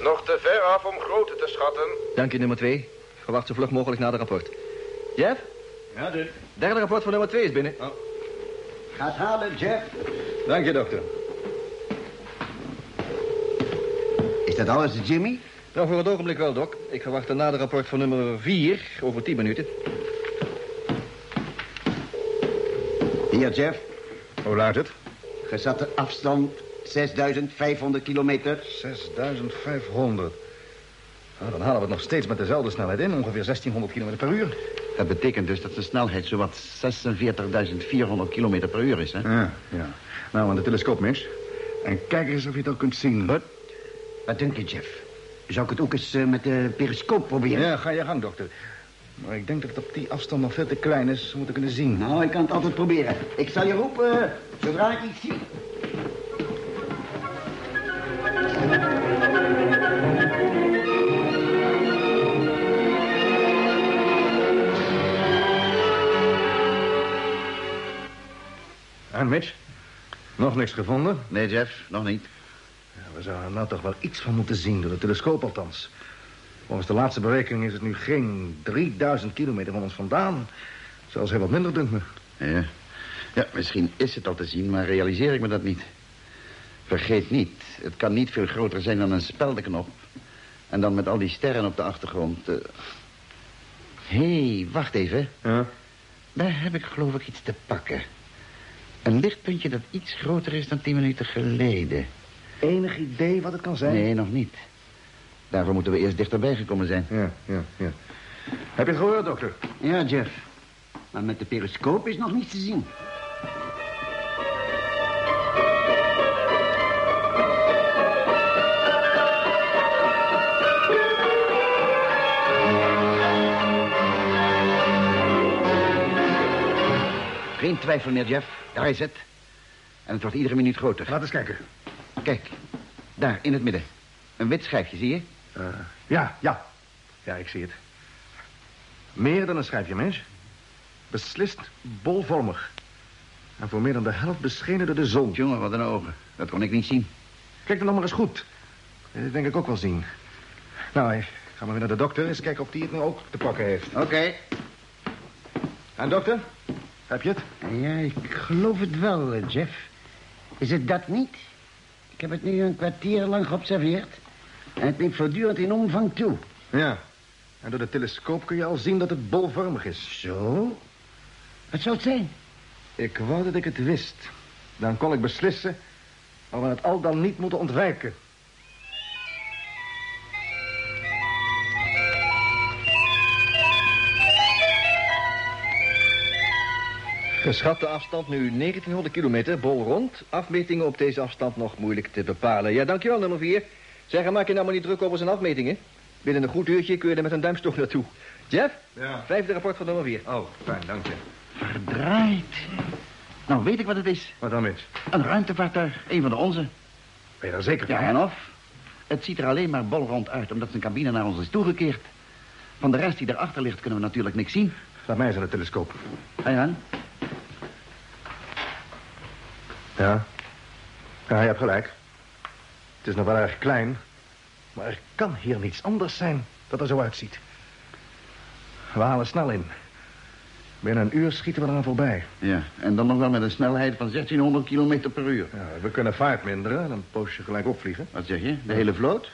Nog te ver af om grootte te schatten. Dank je, nummer 2. Verwacht zo vlug mogelijk na de rapport. Jeff? Ja, dus. Derde rapport van nummer 2 is binnen. Gaat halen, Jeff. Dank je, dokter. Is dat alles, Jimmy? Nou, voor het ogenblik wel, Doc. Ik verwacht een nader rapport van nummer 4 over 10 minuten. Hier, Jeff. Hoe luidt het? Gezatte afstand 6500 kilometer. 6500. Nou, dan halen we het nog steeds met dezelfde snelheid in. Ongeveer 1600 km per uur. Dat betekent dus dat de snelheid zowat 46.400 kilometer per uur is, hè? Ja, ja. Nou, aan de telescoop, mis. En kijk eens of je het ook kunt zien. Wat? Wat denk je, Jeff? Zou ik het ook eens eh, met de periscoop proberen? Ja, ga je gang, dokter. Maar ik denk dat het op die afstand nog veel te klein is. We moeten kunnen zien. Nou, ik kan het altijd proberen. Ik zal je roepen eh, zodra ik iets zie. Mitch? Nog niks gevonden? Nee, Jeff, nog niet. Ja, we zouden er nou toch wel iets van moeten zien, door de telescoop althans. Volgens de laatste berekening is het nu geen 3000 kilometer van ons vandaan. Zelfs heel wat minder, dunkt me. Ja. ja, misschien is het al te zien, maar realiseer ik me dat niet. Vergeet niet, het kan niet veel groter zijn dan een speldenknop. En dan met al die sterren op de achtergrond. Hé, hey, wacht even. Ja? Daar heb ik geloof ik iets te pakken. Een lichtpuntje dat iets groter is dan tien minuten geleden. Enig idee wat het kan zijn? Nee, nog niet. Daarvoor moeten we eerst dichterbij gekomen zijn. Ja, ja, ja. Heb je het gehoord, dokter? Ja, Jeff. Maar met de periscoop is nog niets te zien. Geen twijfel meer, Jeff. Daar is het. En het wordt iedere minuut groter. Laat eens kijken. Kijk, daar, in het midden. Een wit schijfje, zie je? Eh, ja, ja. Ja, ik zie het. Meer dan een schijfje, mens. Beslist bolvormig. En voor meer dan de helft beschenen door de zon. Jongen, wat een ogen. Dat kon ik niet zien. Kijk dan nog maar eens goed. Dat denk ik ook wel zien. Nou, ik ga maar weer naar de dokter. Eens kijken of die het nou ook te pakken heeft. Oké. En dokter? Heb je het? Ja, ik geloof het wel, eh, Jeff. Is het dat niet? Ik heb het nu een kwartier lang geobserveerd. En het neemt voortdurend in omvang toe. Ja. En door de telescoop kun je al zien dat het bolvormig is. Zo? Wat zou het zijn? Ik wou dat ik het wist. Dan kon ik beslissen of we het al dan niet moeten ontwijken. Geschatte afstand nu 1900 kilometer, bol rond. Afmetingen op deze afstand nog moeilijk te bepalen. Ja, dankjewel, nummer 4. Zeg, maak je nou maar niet druk over zijn afmetingen. Binnen een goed uurtje kun je er met een duimstok naartoe. Jeff? Ja. Vijfde rapport van nummer 4. Oh, fijn, dank je. Verdraaid. Nou, weet ik wat het is. Wat dan, Mitch? Een ruimtevaartuig. Een van de onze. Ben je daar zeker van? Ja, en of? Het ziet er alleen maar bolrond uit, omdat zijn cabine naar ons is toegekeerd. Van de rest die daarachter ligt kunnen we natuurlijk niks zien. Laat mij eens aan de telescoop. Ga je aan? Ja. Ja, je hebt gelijk. Het is nog wel erg klein. Maar er kan hier niets anders zijn dat er zo uitziet. We halen snel in. Binnen een uur schieten we eraan voorbij. Ja, en dan nog wel met een snelheid van 1600 kilometer per uur. Ja, we kunnen vaart minderen en een poosje gelijk opvliegen. Wat zeg je? De hele vloot?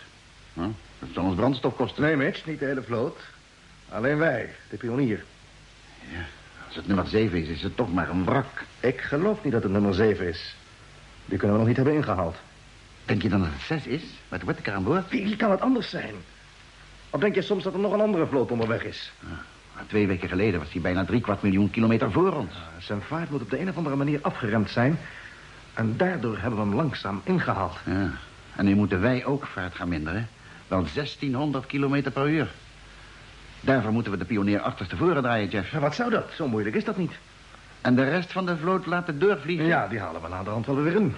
Nou, dat zal ons brandstof kosten. Nee, Mitch, niet de hele vloot. Alleen wij, de pionier. Als het nummer 7 is, is het toch maar een wrak. Ik geloof niet dat het nummer 7 is. Die kunnen we nog niet hebben ingehaald. Denk je dan dat het zes is? Met Whittaker aan boord? Wie, kan het anders zijn? Of denk je soms dat er nog een andere vloot onderweg is? Maar twee weken geleden was hij bijna drie kwart miljoen kilometer voor ons. Zijn vaart moet op de een of andere manier afgeremd zijn. En daardoor hebben we hem langzaam ingehaald. Ja. En nu moeten wij ook vaart gaan minderen. Wel 1600 kilometer per uur. Daarvoor moeten we de pionier achterstevoren draaien, Jeff. Ja, wat zou dat? Zo moeilijk is dat niet. En de rest van de vloot laten doorvliegen. Ja, die halen we na de hand wel weer in.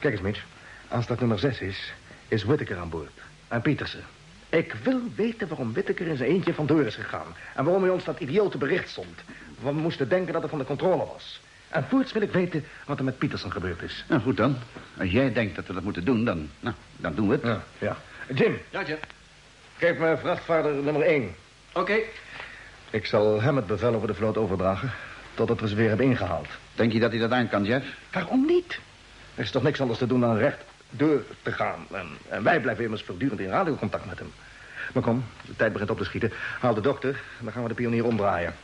Kijk eens, Mitch. Als dat nummer 6 is, is Whittaker aan boord. En Pietersen. Ik wil weten waarom Whittaker in zijn eentje vandoor is gegaan. En waarom hij ons dat idiote bericht stond. We moesten denken dat het van de controle was. En voorts wil ik weten wat er met Pietersen gebeurd is. Nou, goed dan. Als jij denkt dat we dat moeten doen, dan, nou, dan doen we het. Ja, ja. Jim, Ja, Jeff. geef me vrachtvaarder nummer 1. Oké. Ik zal hem het bevel over de vloot overdragen... totdat we ze weer hebben ingehaald. Denk je dat hij dat aan kan, Jeff? Waarom niet? Er is toch niks anders te doen dan recht door te gaan. En, en wij blijven immers voortdurend in radiocontact met hem. Maar kom, de tijd begint op te schieten. Haal de dokter en dan gaan we de pionier omdraaien.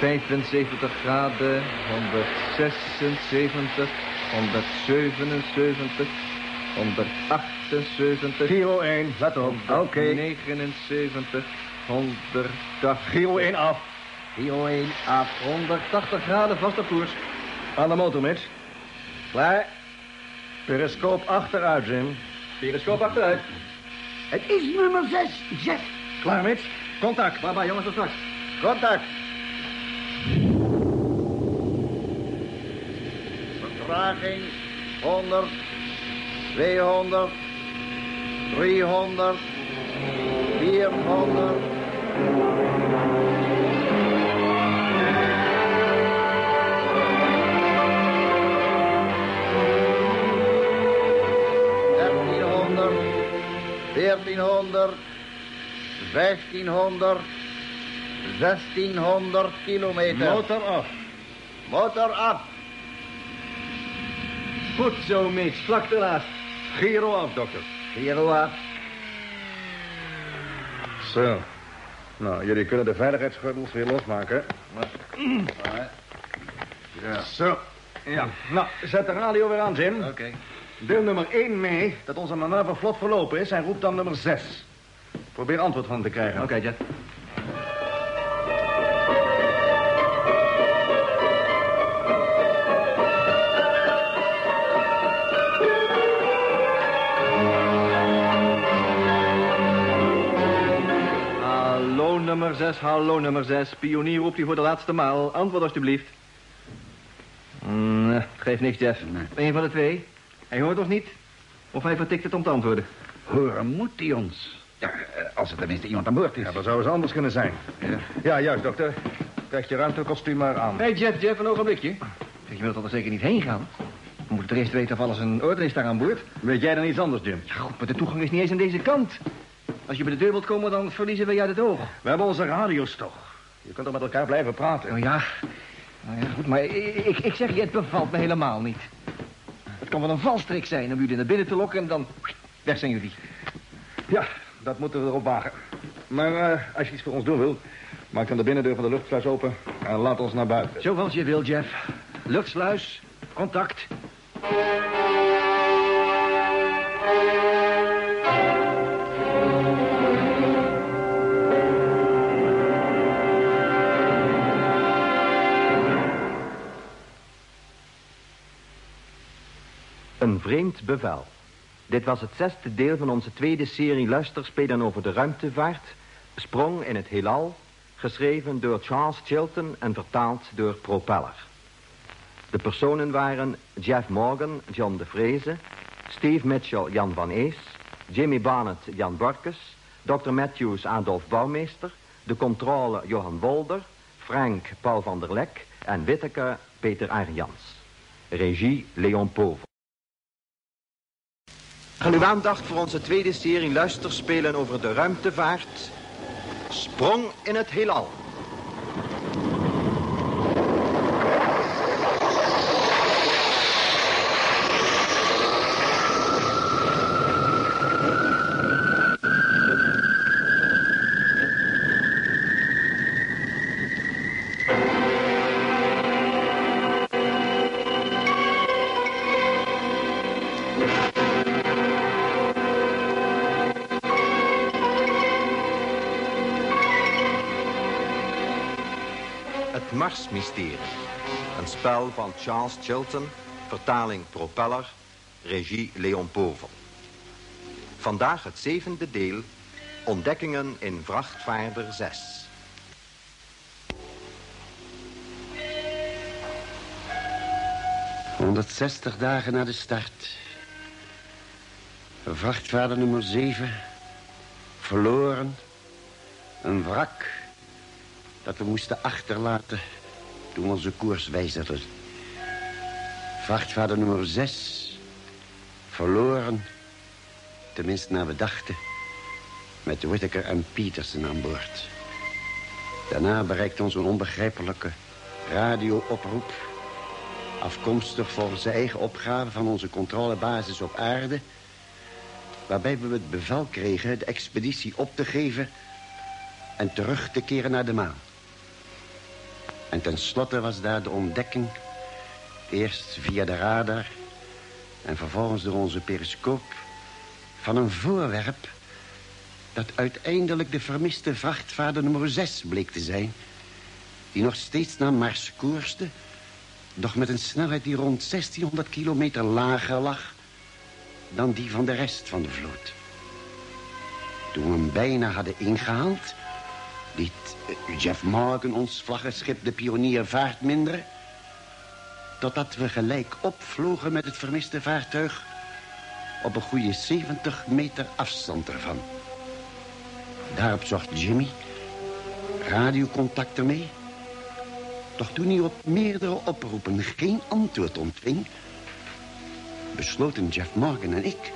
...175 graden, 176, 177, 178... Giro 1, let op. Oké. 79, 180... Giro 1 af. Giro 1 af, 180 graden vast op koers. Aan de motor, Mitch. Klaar. Periscoop achteruit, Jim. Periscoop achteruit. Het is nummer 6, Jeff. Klaar, Mitch. Contact. Bye, jongens, tot straks. Contact. Vertraging 100, 200, 300, 400. Dertienhonderd, veertienhonderd, vijftienhonderd, zestienhonderd kilometer. Motor af. Motor af. Goed zo, Mitch. Vlak ernaast. Giro af, dokter. Giro af. Zo. Nou, jullie kunnen de veiligheidsgordels weer losmaken. Ja. Zo. Ja. Nou, zet de radio weer aan, Jim. Oké. Deel nummer 1 mee dat onze manoeuvre vlot verlopen is en roep dan nummer 6. Probeer antwoord van hem te krijgen. Oké, Jet. 6, hallo nummer 6. Pionier roept u voor de laatste maal. Antwoord alstublieft. Mm, eh, geeft niks, Jeff. Eén van de twee. Hij hoort ons niet. Of hij vertikt het om te antwoorden. Horen moet hij ons. Ja, eh, als er tenminste iemand aan boord is. Ja, dat zou eens anders kunnen zijn. Ja. Ja, juist, dokter. Krijg je ruimtekostuum maar aan. Hé, hey Jeff, Jeff, een ogenblikje. Zeg, je wilt er zeker niet heen gaan? We moeten eerst weten of alles in orde is daar aan boord. Weet jij dan iets anders, Jim? Ja, goed, maar de toegang is niet eens aan deze kant. Als je bij de deur wilt komen, dan verliezen we je uit het oog. We hebben onze radio's toch. Je kunt er met elkaar blijven praten. Oh ja, nou ja, goed, maar ik, ik, ik zeg je, het bevalt me helemaal niet. Het kan wel een valstrik zijn om jullie naar binnen te lokken en dan... Weg zijn jullie. Ja, dat moeten we erop wagen. Maar eh, als je iets voor ons doen wil, maak dan de binnendeur van de luchtsluis open en laat ons naar buiten. Zoals je wil, Jeff. Luchtsluis, contact. Een vreemd bevel. Dit was het zesde deel van onze tweede serie luisterspelen over de ruimtevaart. Sprong in het heelal, geschreven door Charles Chilton en vertaald door Propeller. De personen waren Jeff Morgan, John de Vreese, Steve Mitchell, Jan van Ees, Jimmy Barnett, Jan Borkes, Dr. Matthews, Adolf Bouwmeester, de controle Johan Wolder, Frank, Paul van der Lek en Witteke, Peter Arjans. Regie, Leon Povel. Gaan uw aandacht voor onze tweede serie luisterspelen over de ruimtevaart. Sprong in het heelal. Het Marsmysterie. Een spel van Charles Chilton, vertaling Propeller, regie Leon Povel. Vandaag het zevende deel, ontdekkingen in vrachtvaarder 6. ...160 dagen na de start. Vrachtvaarder nummer 7. Verloren. Een wrak. Dat we moesten achterlaten toen onze koers wijzigden. Vrachtvaarder nummer 6. Verloren. Tenminste naar we dachten. Met Whittaker en Peterson aan boord. Daarna bereikte ons een onbegrijpelijke radiooproep. Afkomstig volgens de eigen opgave van onze controlebasis op aarde. Waarbij we het bevel kregen de expeditie op te geven en terug te keren naar de maan. En tenslotte was daar de ontdekking... eerst via de radar en vervolgens door onze periscoop... van een voorwerp dat uiteindelijk de vermiste vrachtvaarder nummer 6 bleek te zijn... die nog steeds naar Mars koerste... doch met een snelheid die rond 1600 kilometer lager lag... dan die van de rest van de vloot. Toen we hem bijna hadden ingehaald... eh, Jeff Morgan ons vlaggenschip de pionier vaart minderen... totdat we gelijk opvlogen met het vermiste vaartuig... op een goede 70 meter afstand ervan. Daarop zocht Jimmy radiocontact ermee. Doch toen hij op meerdere oproepen geen antwoord ontving... besloten Jeff Morgan en ik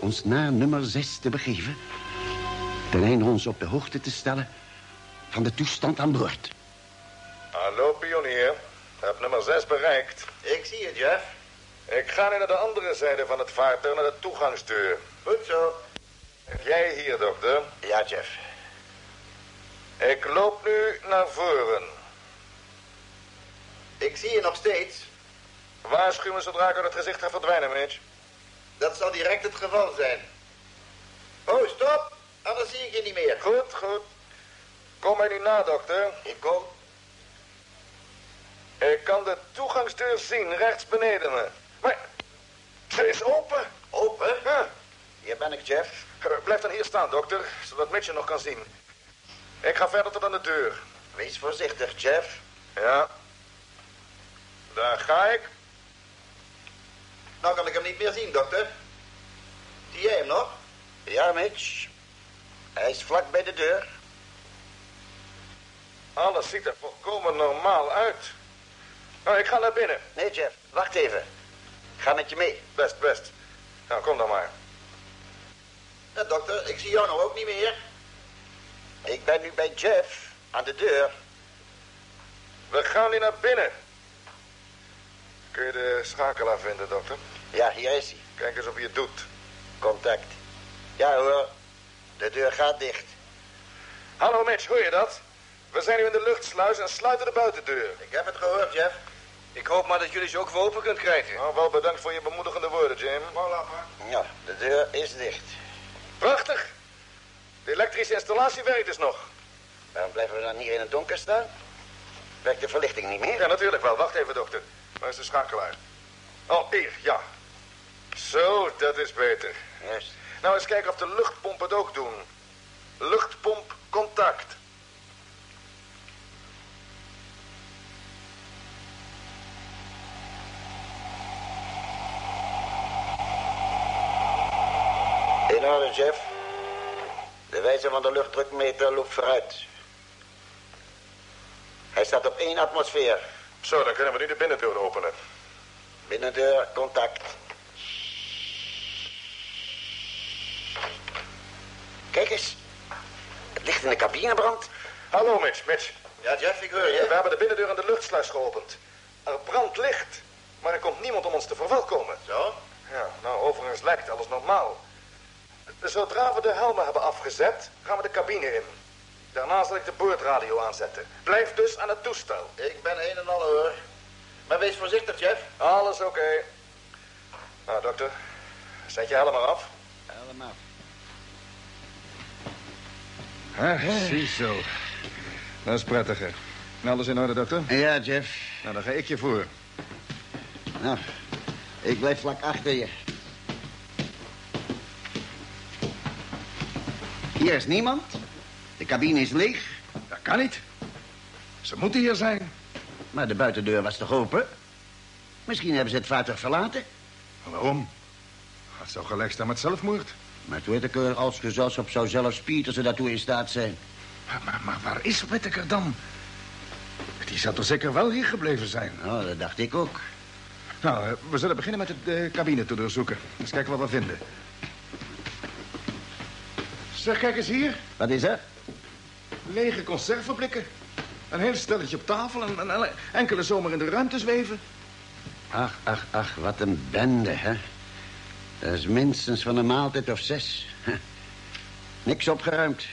ons naar nummer 6 te begeven... ten einde ons op de hoogte te stellen van de toestand aan boord. Hallo, pionier. Heb nummer 6 bereikt. Ik zie je, Jeff. Ik ga nu naar de andere zijde van het vaartuig, naar de toegangsdeur. Goed zo. Jij hier, dokter. Ja, Jeff. Ik loop nu naar voren. Ik zie je nog steeds. Waarschuw me zodra ik uit het gezicht ga verdwijnen, Mitch. Dat zal direct het geval zijn. Oh, stop. Anders zie ik je niet meer. Goed, goed. Kom mij nu na, dokter. Ik kom. Ik kan de toegangsdeur zien, rechts beneden me. Maar, ze is open. Open? Ja. Hier ben ik, Jeff. Blijf dan hier staan, dokter, zodat Mitch je nog kan zien. Ik ga verder tot aan de deur. Wees voorzichtig, Jeff. Ja. Daar ga ik. Nou kan ik hem niet meer zien, dokter. Zie jij hem nog? Ja, Mitch. Hij is vlak bij de deur. Alles ziet er volkomen normaal uit. Nou, ik ga naar binnen. Nee, Jeff. Wacht even. Ik ga met je mee. Best, best. Nou, kom dan maar. Ja, dokter, ik zie jou nou ook niet meer. Ik ben nu bij Jeff aan de deur. We gaan nu naar binnen. Kun je de schakelaar vinden, dokter? Ja, hier is hij. Kijk eens of je het doet. Contact. Ja hoor, de deur gaat dicht. Hallo Mitch, hoor je dat? We zijn nu in de luchtsluis en sluiten de buitendeur. Ik heb het gehoord, Jeff. Ik hoop maar dat jullie ze ook voor open kunt krijgen. Nou, wel bedankt voor je bemoedigende woorden, Jim. Ja, de deur is dicht. Prachtig. De elektrische installatie werkt dus nog. Waarom blijven we dan hier in het donker staan? Werkt de verlichting niet meer? Ja, natuurlijk wel. Wacht even, dokter. Waar is de schakelaar? Oh, hier, ja. Zo, dat is beter. Juist. Nou, eens kijken of de luchtpomp het ook doen. Luchtpomp contact. In orde, Jeff. De wijzer van de luchtdrukmeter loopt vooruit. Hij staat op één atmosfeer. Zo, dan kunnen we nu de binnendeur openen. Binnendeur, contact. Kijk eens. Het licht in de cabine brandt. Hallo, Mitch, Mitch. Ja, Jeff, ik hoor We je. hebben de binnendeur en de luchtsluis geopend. Er brandt licht, maar er komt niemand om ons te verwelkomen. Zo? Ja, nou, overigens lijkt alles normaal. Zodra we de helmen hebben afgezet, gaan we de cabine in. Daarna zal ik de boordradio aanzetten. Blijf dus aan het toestel. Ik ben een en al hoor. Maar wees voorzichtig, Jeff. Alles oké. Nou, dokter, zet je helm maar af. Helemaal. Ah, ziezo. Dat is prettiger. Alles in orde, dokter? Ja, Jeff. Nou, dan ga ik je voor. Nou, ik blijf vlak achter je. Hier is niemand. De cabine is leeg. Dat kan niet. Ze moeten hier zijn. Maar de buitendeur was toch open? Misschien hebben ze het vaartuig verlaten. Waarom? Dat zou gelijk staan met zelfmoord. Met Whittaker als gezelschap zou zelfs Pietersen daartoe in staat zijn. Maar, maar, maar waar is Whittaker dan? Die zou toch zeker wel hier gebleven zijn? Oh, dat dacht ik ook. Nou, eh, we zullen beginnen met de eh, cabine te doorzoeken. Eens kijken wat we vinden. Zeg, kijk eens hier. Wat is er? Lege conserveblikken. Een heel stelletje op tafel en, en- en enkele zomer in de ruimte zweven. Ach, ach, ach, wat een bende, hè? Dat is minstens van een maaltijd of zes. <laughs> Niks opgeruimd.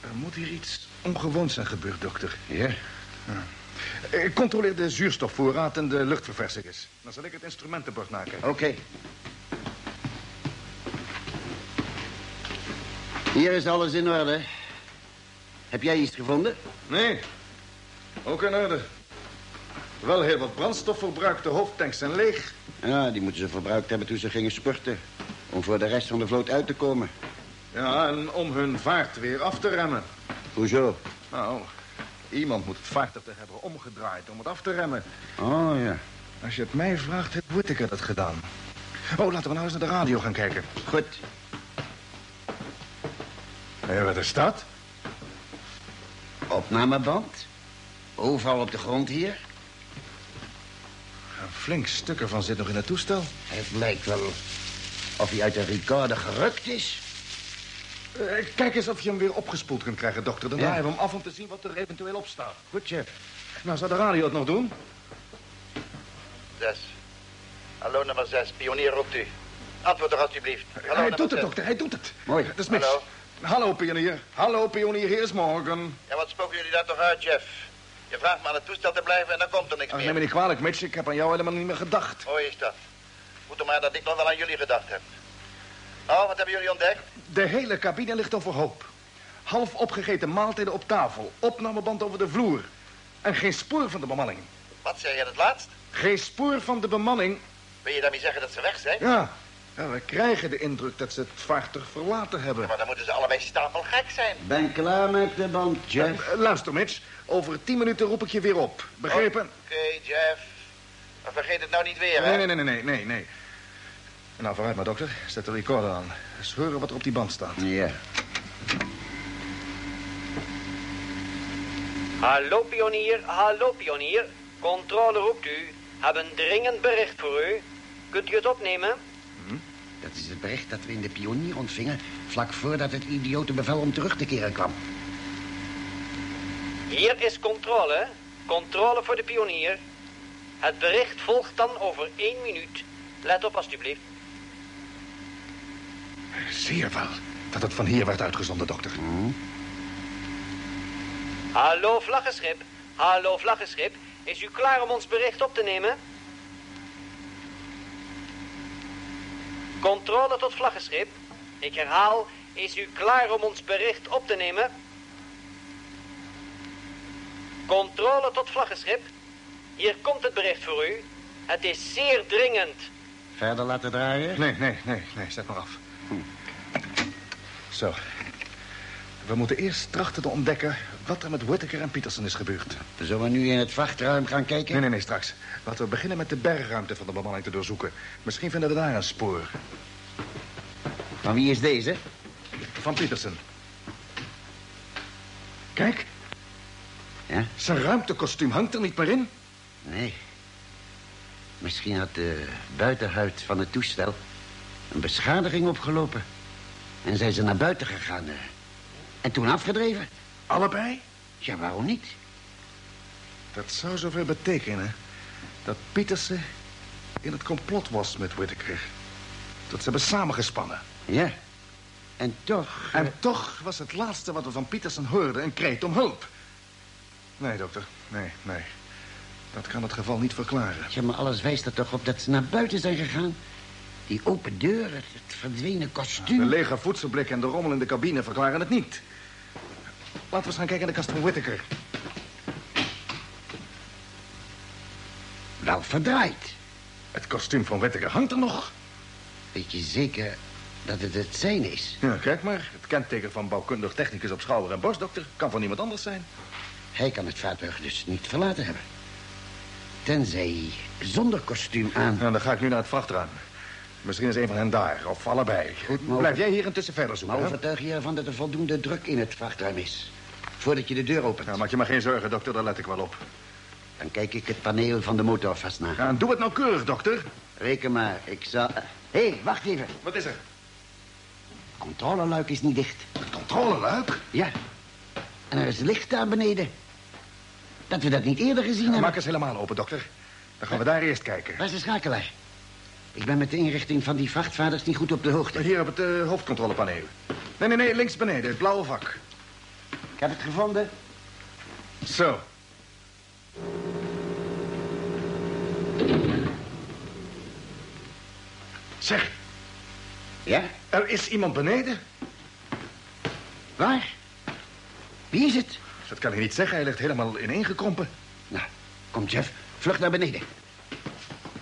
Er moet hier iets ongewoons zijn gebeurd, dokter. Ja? Ik controleer de zuurstofvoorraad en de luchtverversers. Dan zal ik het instrumentenbord nakijken. Oké. Hier is alles in orde. Heb jij iets gevonden? Nee, ook in orde. Wel heel wat brandstof verbruikt. De hoofdtanks zijn leeg. Ja, die moeten ze verbruikt hebben toen ze gingen spurten. Om voor de rest van de vloot uit te komen. Ja, en om hun vaart weer af te remmen. Hoezo? Nou, iemand moet het vaartuig hebben omgedraaid om het af te remmen. Oh, ja. Als je het mij vraagt, heeft Whittaker dat gedaan. Oh, laten we nou eens naar de radio gaan kijken. Goed. Ja, wat is dat? Opnameband. Overal op de grond hier. Een flink stuk ervan zit nog in het toestel. Het lijkt wel of hij uit de recorder gerukt is. Eh, kijk eens of je hem weer opgespoeld kunt krijgen, dokter. Dan Ja. draaien we hem af om te zien wat er eventueel op staat. Goed, chef. Nou, zou de radio het nog doen? Zes. Hallo, nummer zes. Pionier roept u. Antwoord toch alsjeblieft. Hallo, hij doet het, zes. dokter. Hij doet het. Mooi. Dat is Mitch. Hallo. Hallo, pionier. Hallo, pionier. Hier is Morgan. Ja, wat spoken jullie daar toch uit, Jeff? Je vraagt me aan het toestel te blijven en dan komt er niks Ach, meer. neem me niet kwalijk, Mitch. Ik heb aan jou helemaal niet meer gedacht. Hoe is dat? Moet er maar dat ik nog wel aan jullie gedacht heb. Nou, wat hebben jullie ontdekt? De hele cabine ligt overhoop. Half opgegeten maaltijden op tafel. Opnameband over de vloer. En geen spoor van de bemanning. Wat zei je het laatst? Geen spoor van de bemanning. Wil je daarmee zeggen dat ze weg zijn? Ja. ja, we krijgen de indruk dat ze het vaartuig verlaten hebben. Maar dan moeten ze allebei stapelgek zijn. Ben klaar met de band, Jeff. Eh, luister, Mitch. Over tien minuten roep ik je weer op. Begrepen? Oké, Jeff. Maar vergeet het nou niet weer, hè? Nee, nee, nee, nee, nee, nee. Nou, vooruit maar, dokter. Zet de recorder aan. Eens horen wat er op die band staat. Ja. Hallo pionier, hallo pionier. Controle roept u. Hebben dringend bericht voor u. Kunt u het opnemen? Dat is het bericht dat we in de pionier ontvingen... vlak voordat het idiote bevel om terug te keren kwam. Hier is controle. Controle voor de pionier. Het bericht volgt dan over één minuut. Let op alstublieft. Zie je wel dat het van hier werd uitgezonden, dokter. Hallo vlaggenschip. Hallo vlaggenschip. Is u klaar om ons bericht op te nemen? Controle tot vlaggenschip. Ik herhaal, is u klaar om ons bericht op te nemen? Controle tot vlaggenschip. Hier komt het bericht voor u. Het is zeer dringend. Verder laten draaien? Nee, nee, nee, nee, zet maar af. Zo. We moeten eerst trachten te ontdekken wat er met Whittaker en Peterson is gebeurd. Zullen we nu in het vrachtruim gaan kijken? Nee, nee, nee, straks. Laten we beginnen met de bergruimte van de bemanning te doorzoeken. Misschien vinden we daar een spoor. Van wie is deze? Van Peterson. Kijk, Ja? zijn ruimtekostuum hangt er niet meer in. Nee. Misschien had de buitenhuid van het toestel een beschadiging opgelopen. En zijn ze naar buiten gegaan. eh, En toen afgedreven. Allebei? Ja, waarom niet? Dat zou zoveel betekenen dat Peterson in het complot was met Whittaker. Dat ze hebben samengespannen. Ja. En toch... En toch was het laatste wat we van Peterson hoorden een kreet om hulp. Nee, dokter. Nee, nee. Dat kan het geval niet verklaren. Ja, maar alles wijst er toch op dat ze naar buiten zijn gegaan? Die open deur, het verdwenen kostuum... De lege voedselblik en de rommel in de cabine verklaren het niet. Laten we eens gaan kijken naar de kast van Whittaker. Wel verdraaid. Het kostuum van Whittaker hangt er nog. Weet je zeker dat het het zijn is? Ja, kijk maar. Het kenteken van bouwkundig technicus op schouder en borst, dokter... kan van niemand anders zijn. Hij kan het vaartuig dus niet verlaten hebben. Tenzij zonder kostuum aan. Nou, dan ga ik nu naar het vrachtruim. Misschien is een van hen daar, of allebei. Goed, maar Blijf jij hier intussen verder Maar zoeken, hè? overtuig je ervan dat er voldoende druk in het vrachtruim is. Voordat je de deur opent. Ja, maak je maar geen zorgen, dokter, daar let ik wel op. Dan kijk ik het paneel van de motor vast na. Ja, en doe het nauwkeurig, dokter. Reken maar, ik zal... Hé, hey, wacht even. Wat is er? Het controleluik is niet dicht. Het controleluik? Ja. En er is licht daar beneden. Dat we dat niet eerder gezien hebben. Maak eens helemaal open, dokter. Dan gaan we daar eerst kijken. Waar is de schakelaar? Ik ben met de inrichting van die vrachtvaarders niet goed op de hoogte. Hier op het eh, hoofdcontrolepaneel. Nee, nee, nee, links beneden, het blauwe vak. Ik heb het gevonden. Zo. Zeg, Ja? er is iemand beneden. Waar? Wie is het? Dat kan hij niet zeggen, hij ligt helemaal ineengekrompen. Nou, kom Jeff, vlug naar beneden.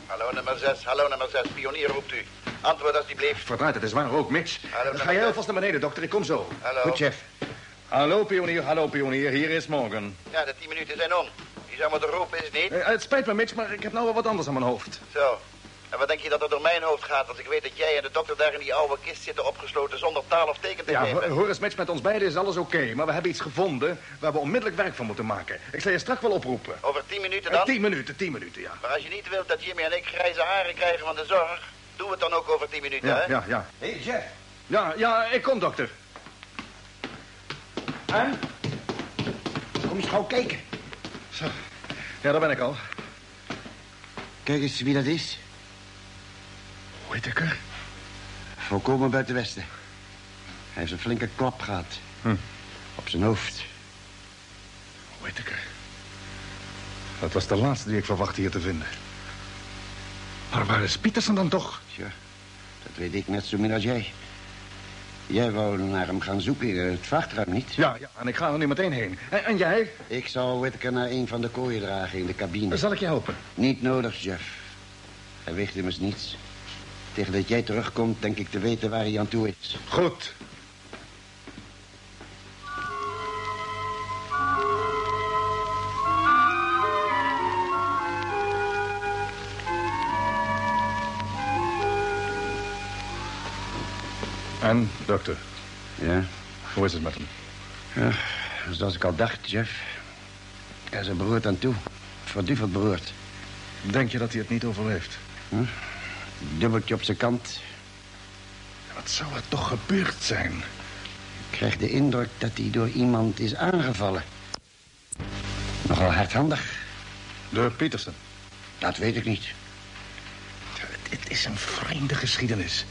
Hallo nummer 6, hallo nummer 6, pionier roept u. Antwoord alsjeblieft. Verdraaid, het is waar ook, Mitch. Hallo, ga jij alvast naar beneden, dokter, ik kom zo. Hallo. Goed, Jeff. Hallo, pionier, hallo, pionier, hier is Morgan. Ja, de 10 minuten zijn om. Je zou moeten roepen, is het niet? Eh, het spijt me, Mitch, maar ik heb nou wel wat anders aan mijn hoofd. Zo. En wat denk je dat er door mijn hoofd gaat als ik weet dat jij en de dokter daar in die oude kist zitten opgesloten zonder taal of teken te Ja, geven? ho- hoor eens, Mitch, met ons beiden is alles oké. maar we hebben iets gevonden waar we onmiddellijk werk van moeten maken. Ik zal je straks wel oproepen. Over 10 minuten Eh, dan? tien minuten, tien minuten, ja. Maar als je niet wilt dat Jimmy en ik grijze haren krijgen van de zorg, doen we het dan ook over 10 minuten, Ja, hè? ja, ja. Hé, hey, Jeff. Ja, ja, ik kom, dokter. En? Kom eens gauw kijken. Zo. Ja, daar ben ik al. Kijk eens wie dat is. Whittaker? Volkomen buiten westen. Hij heeft een flinke klap gehad. Hm. Op zijn hoofd. Whittaker. Dat was de laatste die ik verwachtte hier te vinden. Maar waar is Pietersen dan toch? Tja, dat weet ik net zo min als jij. Jij wou naar hem gaan zoeken in het vrachtruim, niet? Ja, ja, en ik ga er nu meteen heen. En, en jij? Ik zal Whittaker naar een van de kooien dragen in de cabine. Zal ik je helpen? Niet nodig, Jeff. Hij weegt immers niets. Tegen dat jij terugkomt, denk ik te weten waar hij aan toe is. Goed. En, dokter, Ja, hoe is het met hem? zoals ik al dacht, Jeff. Hij is er beroerd aan toe. Verduveld beroerd. Denk je dat hij het niet overleeft? Dubbeltje op zijn kant. Wat zou er toch gebeurd zijn? Ik krijg de indruk dat hij door iemand is aangevallen. Nogal hardhandig. Door Pietersen. Dat weet ik niet. Het, het is een vreemde geschiedenis.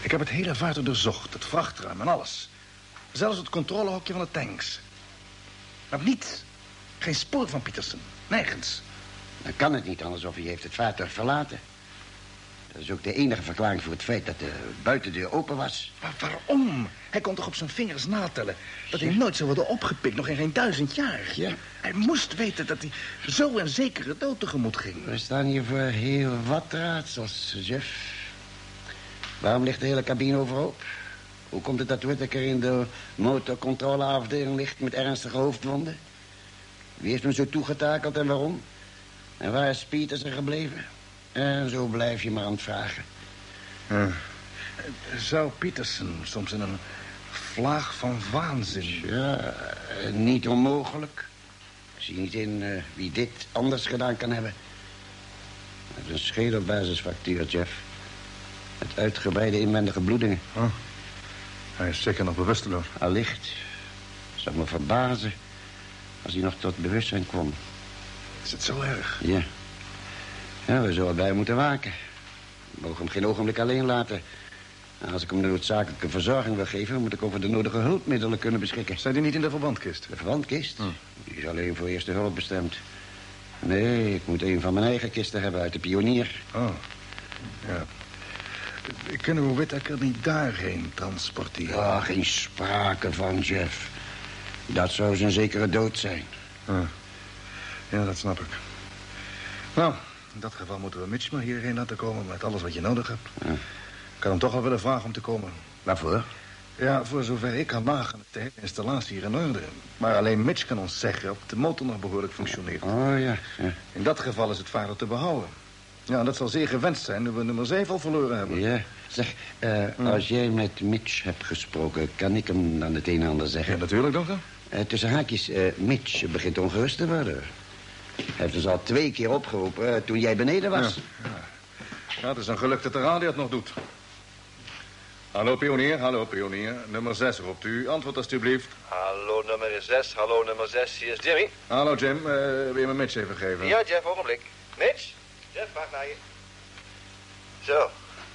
Ik heb het hele vaartuig doorzocht, het vrachtruim en alles. Zelfs het controlehokje van de tanks. Maar niet. Geen spoor van Pietersen. Nergens. Dan kan het niet anders of hij heeft het vaartuig verlaten. Dat is ook de enige verklaring voor het feit dat de buitendeur open was. Maar waarom? Hij kon toch op zijn vingers natellen dat hij nooit zou worden opgepikt, nog in geen duizend jaar. Ja. Hij moest weten dat hij zo een zekere dood tegemoet ging. We staan hier voor heel wat raadsels, Jeff. Waarom ligt de hele cabine overhoop? Hoe komt het dat Whittaker in de motorcontroleafdeling ligt met ernstige hoofdwonden? Wie heeft hem zo toegetakeld en waarom? En waar is Pietersen gebleven? En zo blijf je maar aan het vragen. Zou Pietersen soms in een vlaag van waanzin... Ja, eh, niet onmogelijk. Ik zie niet in eh, wie dit anders gedaan kan hebben. Het is een schedelbasisfractuur, Jeff. Met uitgebreide inwendige bloedingen. Hij is zeker nog bewusteloos. Allicht. Zou me verbazen als hij nog tot bewustzijn kwam. Is het zo erg? Ja. Ja, we zullen bij moeten waken. We mogen hem geen ogenblik alleen laten. En als ik hem de noodzakelijke verzorging wil geven... moet ik over de nodige hulpmiddelen kunnen beschikken. Zijn die niet in de verbandkist? De verbandkist? Die is alleen voor eerste hulp bestemd. Nee, ik moet een van mijn eigen kisten hebben uit de pionier. Oh, ja. Kunnen we Whittaker niet daarheen transporteren? Ja, geen sprake van, Jeff. Dat zou zijn zekere dood zijn. Ja, dat snap ik. Nou, In dat geval moeten we Mitch maar hierheen laten komen met alles wat je nodig hebt. Ik kan hem toch wel willen vragen om te komen. Waarvoor? Ja, voor zover ik kan is de hele installatie hier in orde. Maar alleen Mitch kan ons zeggen of de motor nog behoorlijk functioneert. Oh, ja. ja. In dat geval is het vaardig te behouden. Ja, dat zal zeer gewenst zijn nu we nummer 7 al verloren hebben. Ja. Zeg, eh, als jij met Mitch hebt gesproken... kan ik hem dan het een en ander zeggen? Ja, natuurlijk, dokter. Eh, tussen haakjes, eh, Mitch begint ongerust te worden. Hij heeft ons al twee keer opgeroepen eh, toen jij beneden was. Ja, het is een geluk dat de radio het nog doet. Hallo, pionier. Hallo, pionier. Nummer 6 roept u. Antwoord alstublieft. Hallo nummer 6, hallo nummer 6, hier is Jimmy. Hallo, Jim. Eh, wil je me Mitch even geven? Ja, Jeff, ogenblik. Mitch? Jeff, vraag naar je. Zo,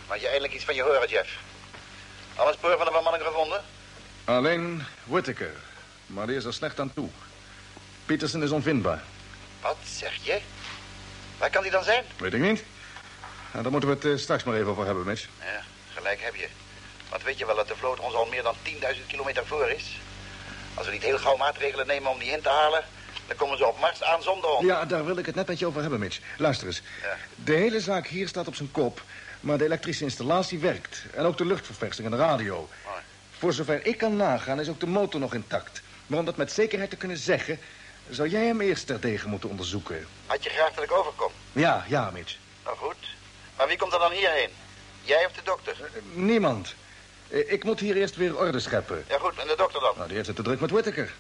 had je eindelijk iets van je horen, Jeff? Alle spoor van de bemanning gevonden? Alleen Whittaker. Maar die is er slecht aan toe. Peterson is onvindbaar. Wat zeg je? Waar kan die dan zijn? Weet ik niet. Nou, daar moeten we het eh, straks maar even over hebben, Mitch. Ja, gelijk heb je. Want weet je wel dat de vloot ons al meer dan 10.000 kilometer voor is? Als we niet heel gauw maatregelen nemen om die in te halen... dan komen ze op Mars aan zonder ons. Ja, daar wil ik het net met je over hebben, Mitch. Luister eens. Ja. De hele zaak hier staat op zijn kop. Maar de elektrische installatie werkt. En ook de luchtverversing en de radio. Mooi. Voor zover ik kan nagaan is ook de motor nog intact. Maar om dat met zekerheid te kunnen zeggen... zou jij hem eerst terdege moeten onderzoeken. Had je graag dat ik overkom? Ja, ja, Mitch. Nou goed. Maar wie komt er dan hierheen? Jij of de dokter? Eh, Niemand. Eh, Ik moet hier eerst weer orde scheppen. Ja goed, en de dokter dan? Nou, die heeft het te druk met Whittaker.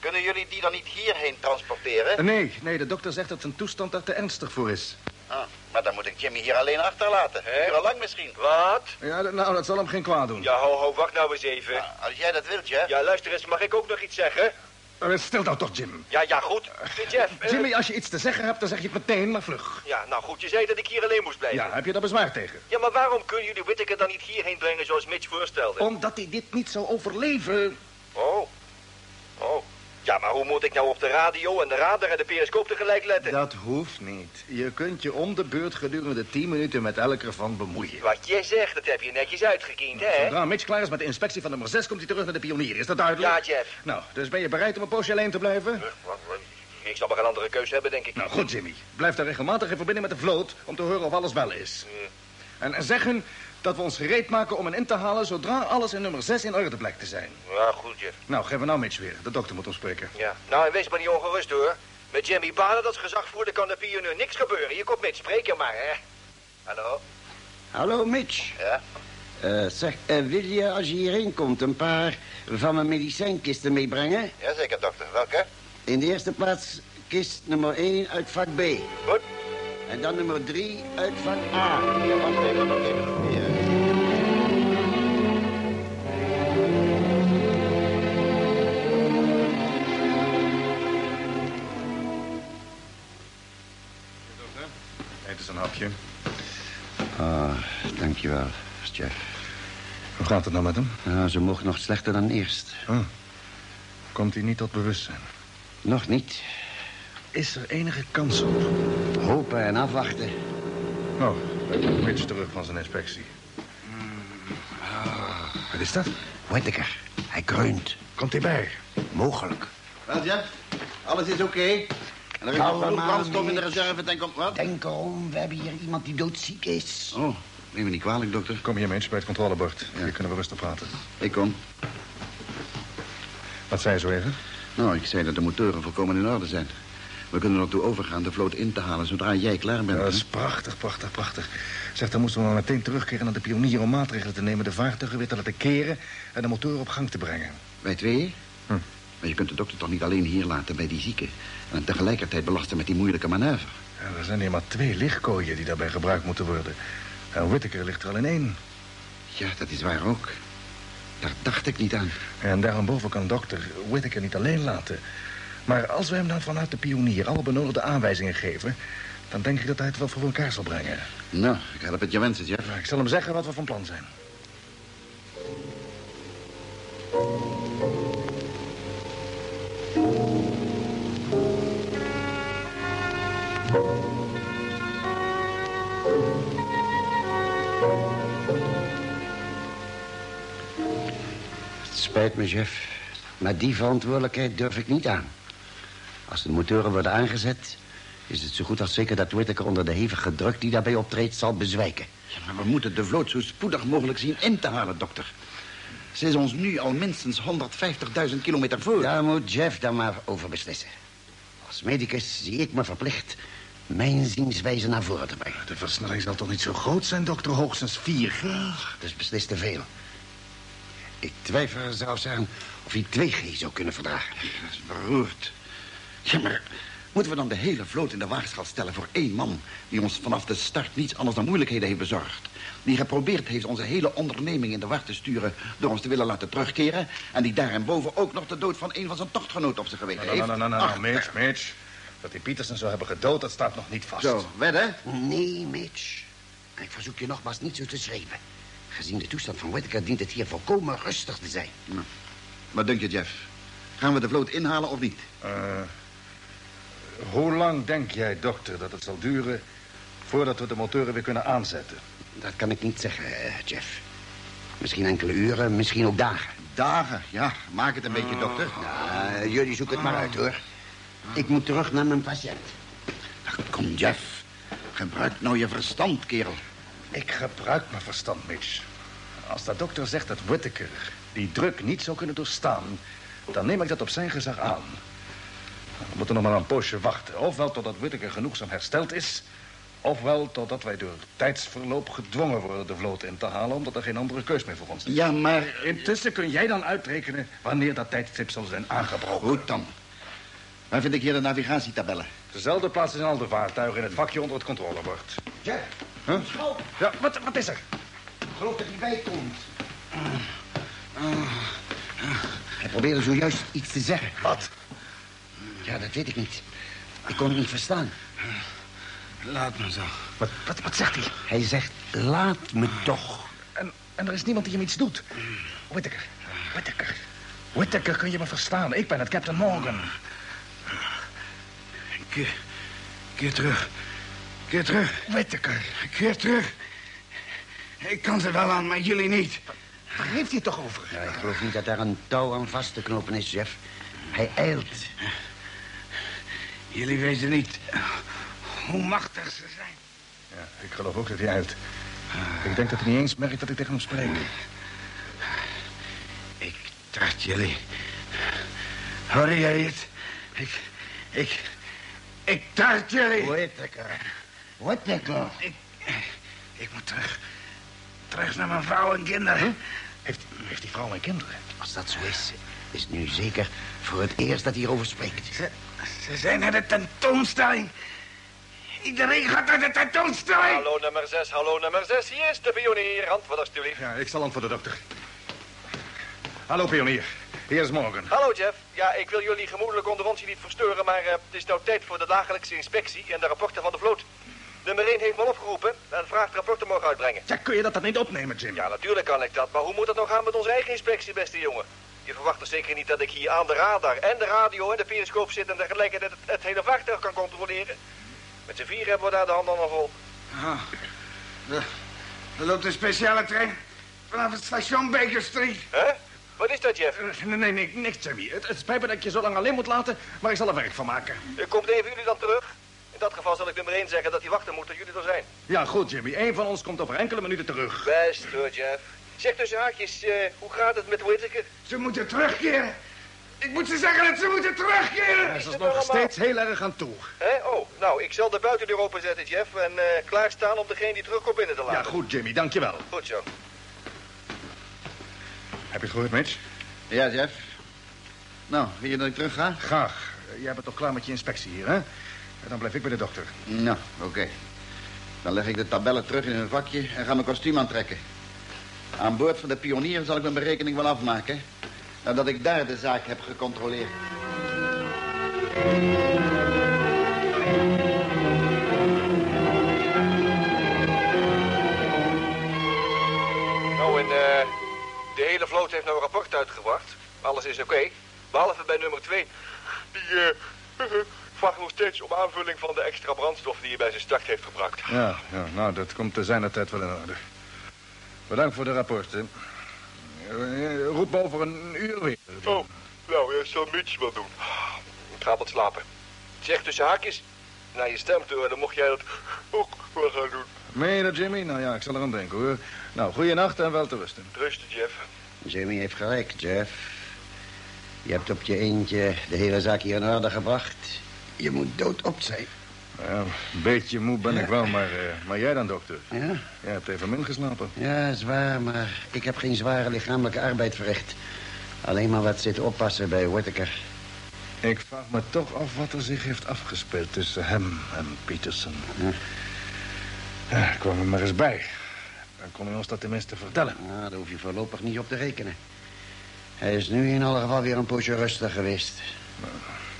Kunnen jullie die dan niet hierheen transporteren? Eh, Nee, nee, de dokter zegt dat zijn toestand daar te ernstig voor is. Ah, maar dan moet ik Jimmy hier alleen achterlaten. Uren lang misschien. Wat? Ja, nou, dat zal hem geen kwaad doen. Ja, ho, ho, wacht nou eens even. Nou, als jij dat wilt, Jeff. Ja, luister eens, mag ik ook nog iets zeggen? Eh, Stil nou toch, Jim. Ja, ja, goed. Jeff, eh, Jimmy, als je iets te zeggen hebt, dan zeg je het meteen, maar vlug. Ja, nou goed, je zei dat ik hier alleen moest blijven. Ja, heb je daar bezwaar tegen? Ja, maar waarom kunnen jullie Whittaker dan niet hierheen brengen zoals Mitch voorstelde? Omdat hij dit niet zal overleven. Oh. Oh. Ja, maar hoe moet ik nou op de radio en de radar en de periscoop tegelijk letten? Dat hoeft niet. Je kunt je om de beurt gedurende 10 minuten met elk ervan bemoeien. Wat jij zegt, dat heb je netjes uitgekiend, hè? Zodra Mitch klaar is met de inspectie van nummer 6, komt hij terug naar de pionier. Is dat duidelijk? Ja, Jeff. Nou, dus ben je bereid om een poosje alleen te blijven? Ik zal maar geen andere keuze hebben, denk ik. Nou, goed, Jimmy. Blijf daar regelmatig in verbinding met de vloot om te horen of alles wel is. En, en zeg hun dat we ons gereed maken om hen in te halen... zodra alles in nummer 6 in orde blijkt te zijn. Ja, goed, Jeff. Nou, geef we nou Mitch weer. De dokter moet hem spreken. Ja. Nou, en wees maar niet ongerust, hoor. Met Jimmy Baden als gezagvoerder kan de pionier niks gebeuren. Hier komt Mitch, spreek je maar, hè. Hallo? Hallo, Mitch. Ja? Eh, zeg, eh, wil je als je hierheen komt een paar van mijn medicijnkisten meebrengen? Jazeker, dokter. Welke? In de eerste plaats kist nummer 1 uit vak B. Goed. En dan nummer 3 uit vak A. Ja, wacht even, wacht even. Ja. Het is een hapje. Ah, dankjewel, Jeff. Hoe gaat het nou met hem? Nou, ze mocht nog slechter dan eerst. Komt hij niet tot bewustzijn? Nog niet. Is er enige kans op? Hopen en afwachten. Oh, daar komt Mitch terug van zijn inspectie. Wat is dat? Whittaker, hij kreunt. Komt hij bij? Mogelijk. Wel, Jeff, alles is oké. En er is nog genoeg brandstof in de reservetank om wat? Denk erom, we hebben hier iemand die doodziek is. Oh, neem me niet kwalijk, dokter. Kom hier, Mitch, bij het controlebord. Hier kunnen we rustig praten. Ik kom. Wat zei je zo even? Nou, ik zei dat de motoren volkomen in orde zijn. We kunnen ertoe overgaan de vloot in te halen zodra jij klaar bent. Ja, dat is prachtig, prachtig, prachtig. Zeg, dan moesten we maar meteen terugkeren naar de pionier... om maatregelen te nemen de vaartuigen weer te laten keren... en de motor op gang te brengen. Wij tweeën? Hm. Maar je kunt de dokter toch niet alleen hier laten bij die zieke... en tegelijkertijd belasten met die moeilijke manoeuvre. Ja, er zijn hier maar twee lichtkooien die daarbij gebruikt moeten worden. En Whittaker ligt er al in één. Ja, dat is waar ook. Daar dacht ik niet aan. En daarboven kan dokter Whittaker niet alleen laten. Maar als we hem dan vanuit de pionier alle benodigde aanwijzingen geven... dan denk ik dat hij het wel voor elkaar zal brengen. Nou, ik help het je wensen, Jeff. Ik zal hem zeggen wat we van plan zijn. Het spijt me, Jeff. Maar die verantwoordelijkheid durf ik niet aan. Als de motoren worden aangezet... is het zo goed als zeker dat Whittaker onder de hevige druk die daarbij optreedt zal bezwijken. Ja, maar we moeten de vloot zo spoedig mogelijk zien in te halen, dokter. Ze is ons nu al minstens 150.000 kilometer voor. Daar moet Jeff dan maar over beslissen. Als medicus zie ik me verplicht mijn zienswijze naar voren te brengen. De versnelling zal toch niet zo groot zijn, dokter? Hoogstens 4G. Dat is beslist te veel. Ik twijfel er zelfs aan of hij 2G zou kunnen verdragen. Dat is beroerd. Ja, maar moeten we dan de hele vloot in de waagschaal stellen voor één man... die ons vanaf de start niets anders dan moeilijkheden heeft bezorgd? Die geprobeerd heeft onze hele onderneming in de war te sturen... door ons te willen laten terugkeren... en die daarboven ook nog de dood van een van zijn tochtgenoten op zijn geweten Nou, heeft? nou, nou, nou, nou, Mitch, Mitch. Dat die Peterson zou hebben gedood, dat staat nog niet vast. Zo, wedden? Nee, Mitch. Ik verzoek je nogmaals niet zo te schreeuwen. Gezien de toestand van Whittaker dient het hier volkomen rustig te zijn. Nou, wat denk je, Jeff? Gaan we de vloot inhalen of niet? Eh, hoe lang denk jij, dokter, dat het zal duren... voordat we de motoren weer kunnen aanzetten? Dat kan ik niet zeggen, eh, Jeff. Misschien enkele uren, misschien ook dagen. Dagen, ja. Maak het een beetje, dokter. Nou, jullie zoeken het maar uit, hoor. Ik moet terug naar mijn patiënt. Ach, Kom, Jeff. Gebruik nou je verstand, kerel. Ik gebruik mijn verstand, Mitch. Als de dokter zegt dat Whittaker die druk niet zou kunnen doorstaan... dan neem ik dat op zijn gezag aan. We moeten nog maar een poosje wachten. Ofwel totdat Whittaker genoegzaam hersteld is... ofwel totdat wij door tijdsverloop gedwongen worden de vloot in te halen... omdat er geen andere keus meer voor ons is. Ja, maar... Intussen kun jij dan uitrekenen wanneer dat tijdstip zal zijn aangebroken. Goed dan. Waar vind ik hier de navigatietabellen? Dezelfde plaats in al de vaartuigen in het vakje onder het controlebord. Jeff, Huh? Ja, wat, wat is er? ik geloof dat hij bijkomt. Hij probeerde zojuist iets te zeggen. Wat? Ja, dat weet ik niet. Ik kon het niet verstaan. Laat me zo. Wat, wat, wat zegt hij? Hij zegt, laat me toch. En, en er is niemand die hem iets doet. Whittaker, Whittaker. Whittaker, kun je me verstaan? Ik ben het, Captain Morgan. Keer, keer terug. Keer terug. Whittaker. Keer terug. Ik kan ze wel aan, maar jullie niet. Waar heeft hij het toch over? Ja, ik geloof niet dat daar een touw aan vast te knopen is, Jeff. Hij eilt. Jullie weten niet hoe machtig ze zijn. Ja, ik geloof ook dat hij uit. Ik denk dat hij niet eens merkt dat ik tegen hem spreek. Ik tart jullie. Hoor jij het? Ik, ik, ik tart jullie. Whittaker. Whittaker. Ik, ik moet terug. Terug naar mijn vrouw en kinderen. Heeft, heeft die vrouw en kinderen? Als dat zo is, is het nu zeker voor het eerst dat hij hierover spreekt. Ze, ze zijn naar de tentoonstelling. Iedereen gaat naar de tentoonstelling. Hallo nummer 6, hallo nummer 6. Hier is de pionier. Antwoord alstublieft. Ja, ik zal antwoorden, dokter. Hallo, pionier. Hier is Morgan. Hallo Jeff. Ja, ik wil jullie gemoedelijk onder ons niet verstoren, maar eh, het is nou tijd voor de dagelijkse inspectie en de rapporten van de vloot. Nummer 1 heeft me opgeroepen en vraagt rapporten mogen uitbrengen. Ja, kun je dat dan niet opnemen, Jim? Ja, natuurlijk kan ik dat, maar hoe moet het nou gaan met onze eigen inspectie, beste jongen? Je verwacht toch zeker niet dat ik hier aan de radar en de radio en de periscoop zit en tegelijkertijd het, het hele vaartuig kan controleren? Met z'n vier hebben we daar de handen aan vol. Ah, er, er loopt een speciale trein vanaf het station Baker Street. Hè? Wat is dat, Jeff? Eh, Nee, nee, nee, niks, Jimmy. Het, het spijt me dat ik je zo lang alleen moet laten, maar ik zal er werk van maken. Komt even jullie dan terug? In dat geval zal ik nummer 1 zeggen dat hij wachten moet tot jullie er zijn. Ja, goed, Jimmy. Eén van ons komt over enkele minuten terug. Best hoor, Jeff. Zeg tussen haakjes, eh, hoe gaat het met Whittaker? Ze moeten terugkeren. Ik moet ze zeggen dat ze moeten terugkeren. Hij is er nog steeds heel erg aan toe. Hè? Oh, nou, ik zal de buitendeur openzetten, Jeff. En eh, klaarstaan om degene die terugkomt binnen te laten. Ja, goed, Jimmy. Dankjewel. Goed zo. Heb je het gehoord, Mitch? Ja, Jeff. Nou, wil je dat ik terug ga? Graag. Eh, Jij bent toch klaar met je inspectie hier, hè? En dan blijf ik bij de dokter. Nou, oké. Dan leg ik de tabellen terug in hun vakje en ga mijn kostuum aantrekken. Aan boord van de pionier zal ik mijn berekening wel afmaken. Nadat ik daar de zaak heb gecontroleerd. Nou, en eh, de hele vloot heeft nou een rapport uitgebracht. Alles is oké. Behalve bij nummer 2. Die eh <laughs> vraagt nog steeds om aanvulling van de extra brandstof die hij bij zijn start heeft gebruikt. Ja, ja, nou, dat komt te zijn tijd wel in orde. Bedankt voor de rapporten. Eh, Roep me over een uur weer. Oh, nou, jij zal Mitch wel doen. Ik ga wat slapen. Zeg tussen haakjes. naar je stem toe en dan mocht jij dat ook wel gaan doen. Meen je dat, Jimmy? Nou ja, ik zal er aan denken, hoor. Nou, goeienacht en wel te rusten. Rusten, Jeff. Jimmy heeft gelijk, Jeff. Je hebt op je eentje de hele zaak hier in orde gebracht. Je moet doodop zijn. Ja, een beetje moe ben ik wel, maar, eh, maar jij dan, dokter? Ja? Jij hebt even min geslapen. Ja, zwaar, maar ik heb geen zware lichamelijke arbeid verricht. Alleen maar wat zitten oppassen bij Whittaker. Ik vraag me toch af wat er zich heeft afgespeeld tussen hem en Peterson. Ja. Ja, kwam er maar eens bij. Dan kon hij ons dat tenminste vertellen. Nou, daar hoef je voorlopig niet op te rekenen. Hij is nu in alle geval weer een poosje rustig geweest.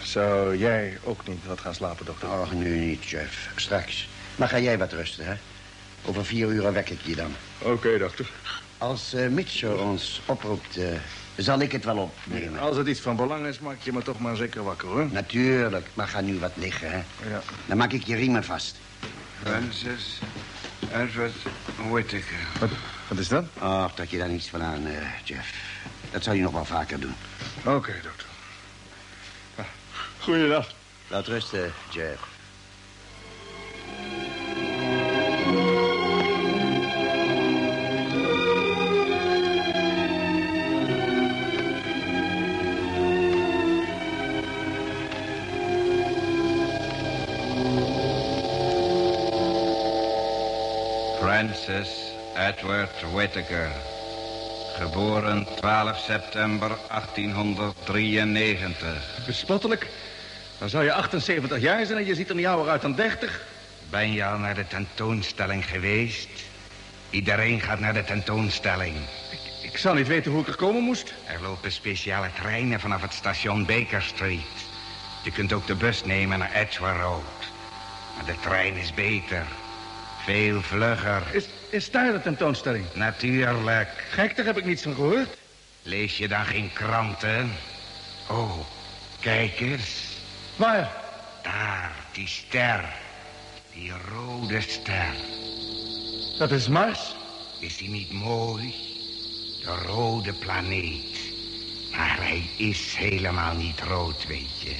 Zou jij ook niet wat gaan slapen, dokter? Och, nu niet, Jeff. Straks. Maar ga jij wat rusten, hè? Over vier uur wek ik je dan. Oké, dokter. Als eh, Mitchell ons oproept, eh, zal ik het wel opnemen. Als het iets van belang is, maak je me toch maar zeker wakker, hoor. Natuurlijk, maar ga nu wat liggen, hè? Ja. Dan maak ik je riemen vast. Francis Edward Whittaker. Wat, wat is dat? Och, dat je daar niets van aan, eh, Jeff. Dat zou je nog wel vaker doen. Oké, dokter. Goeiedag. Laat rusten, Jeff. Francis Edward Whittaker. Geboren 12 september 1893. Bespottelijk. Dan zou je 78 jaar zijn en je ziet er niet ouder uit dan 30. Ben je al naar de tentoonstelling geweest? Iedereen gaat naar de tentoonstelling. Ik zou niet weten hoe ik er komen moest. Er lopen speciale treinen vanaf het station Baker Street. Je kunt ook de bus nemen naar Edgware Road. Maar de trein is beter. Veel vlugger. Is, is daar de tentoonstelling? Natuurlijk. Gek, daar heb ik niets van gehoord. Lees je dan geen kranten? Oh, kijk eens. Waar? Daar, die ster. Die rode ster. Dat is Mars. Is die niet mooi? De rode planeet. Maar hij is helemaal niet rood, weet je.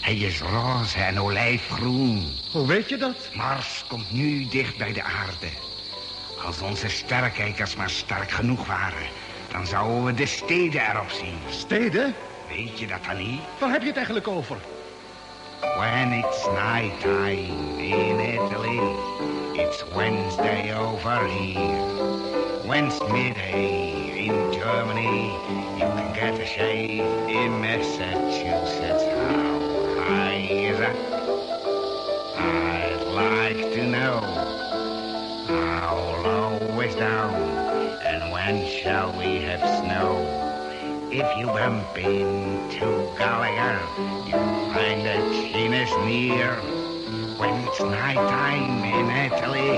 Hij is roze en olijfgroen. Hoe weet je dat? Mars komt nu dicht bij de aarde. Als onze sterrenkijkers maar sterk genoeg waren... dan zouden we de steden erop zien. Steden? Weet je dat dan niet? Waar heb je het eigenlijk over? When it's nighttime in Italy, it's Wednesday over here. When it's midday in Germany, you can get a shave in Massachusetts. How high is it? I'd like to know. How low is down? And when shall we have snow? If you bump into Gallagher, you find that China is near. When it's nighttime in Italy,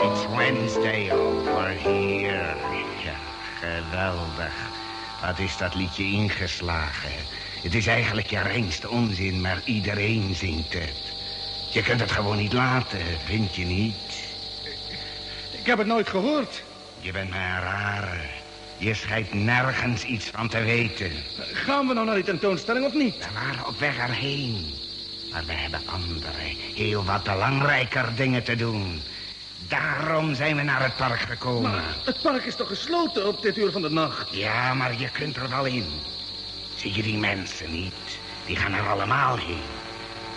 it's Wednesday over here. Ja, geweldig. Wat is dat liedje ingeslagen? Het is eigenlijk je reinste onzin, maar iedereen zingt het. Je kunt het gewoon niet laten, vind je niet? Ik heb het nooit gehoord. Je bent maar een rare. Je schijnt nergens iets van te weten. Gaan we nou naar die tentoonstelling of niet? We waren op weg erheen. Maar we hebben andere, heel wat belangrijker dingen te doen. Daarom zijn we naar het park gekomen. Maar het park is toch gesloten op dit uur van de nacht? Ja, maar je kunt er wel in. Zie je die mensen niet? Die gaan er allemaal heen.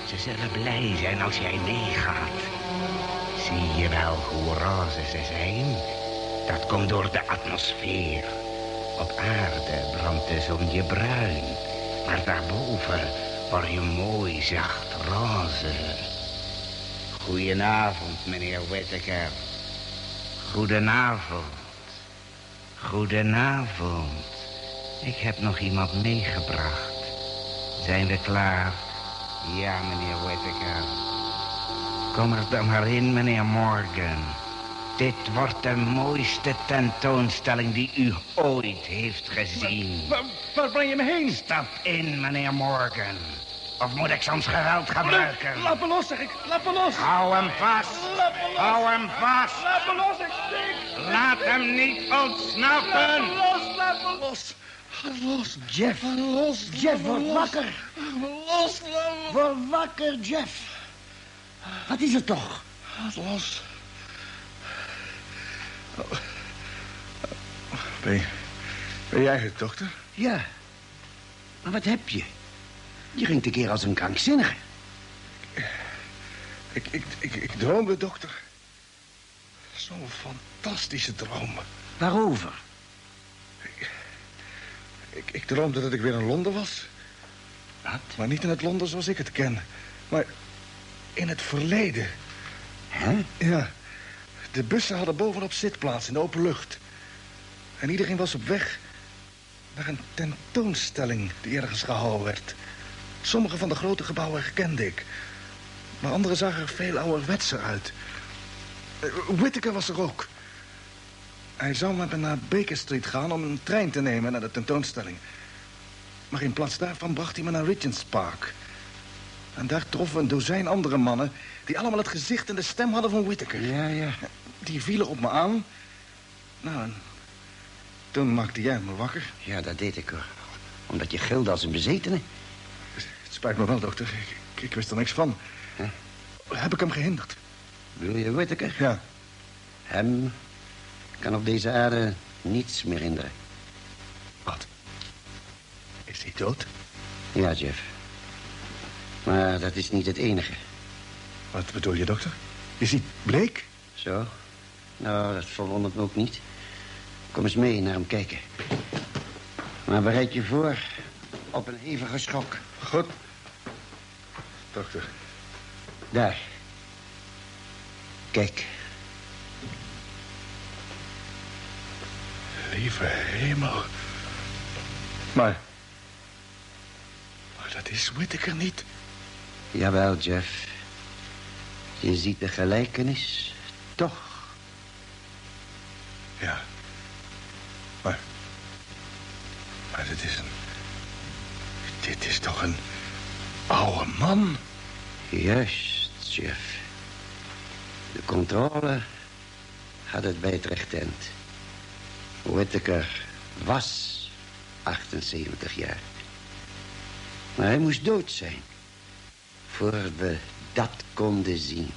Ze zullen blij zijn als jij meegaat. Zie je wel hoe roze ze zijn? Dat komt door de atmosfeer. Op aarde brandt de zon je bruin. Maar daarboven word je mooi zacht roze. Goedenavond, meneer Whittaker. Goedenavond. Goedenavond. Ik heb nog iemand meegebracht. Zijn we klaar? Ja, meneer Whittaker. Kom er dan maar in, meneer Morgan. Dit wordt de mooiste tentoonstelling die u ooit heeft gezien. Waar, waar breng je me heen? Stap in, meneer Morgan. Of moet ik soms geweld gebruiken? Laat me los, zeg ik. Laat me los. Hou hem vast. Hou hem vast. Laat me los, ik stik. Laat hem niet ontsnappen. Laat me los, laat me los. Laat me los. Jeff. Laat me los. Jeff, word wakker. Laat me los, Word wakker, Jeff. Wat is het toch? Laat los. Oh. Ben, jij het, dokter? Ja. Maar wat heb je? Je ging keer als een krankzinnige. Ik, ik, ik, ik droomde, dokter. Zo'n fantastische droom. Waarover? Ik, ik droomde dat ik weer in Londen was. Wat? Maar niet in het Londen zoals ik het ken. Maar in het verleden. Hè? Ja. De bussen hadden bovenop zitplaats in de open lucht. En iedereen was op weg naar een tentoonstelling die ergens gehouden werd. Sommige van de grote gebouwen herkende ik. Maar andere zagen er veel ouderwetser uit. Uh, Whittaker was er ook. Hij zou met me naar Baker Street gaan om een trein te nemen naar de tentoonstelling. Maar in plaats daarvan bracht hij me naar Regent's Park. En daar troffen een dozijn andere mannen... die allemaal het gezicht en de stem hadden van Whittaker. Ja, ja. Die vielen op me aan. Nou, en toen maakte jij me wakker. Ja, dat deed ik hoor. Omdat je gilde als een bezetene. Het spijt me wel, dokter. Ik, ik wist er niks van. Huh? Heb ik hem gehinderd? Bedoel je Whittaker? Ja. Hem kan op deze aarde niets meer hinderen. Wat? Is hij dood? Ja, Jeff. Maar dat is niet het enige. Wat bedoel je, dokter? Is hij bleek? Zo? Nou, dat verwondert me ook niet. Kom eens mee naar hem kijken. Maar bereid je voor op een hevige schok. Goed. Dokter. Daar. Kijk. Lieve hemel. Maar... Maar dat is Whittaker niet. Jawel, Jeff. Je ziet de gelijkenis toch. Ja. Maar... Maar dit is een... Dit is toch een... oude man? Juist, Jeff. De controle had het bij het rechte eind. Was 78 jaar. Maar hij moest dood zijn. Voor we dat konden zien.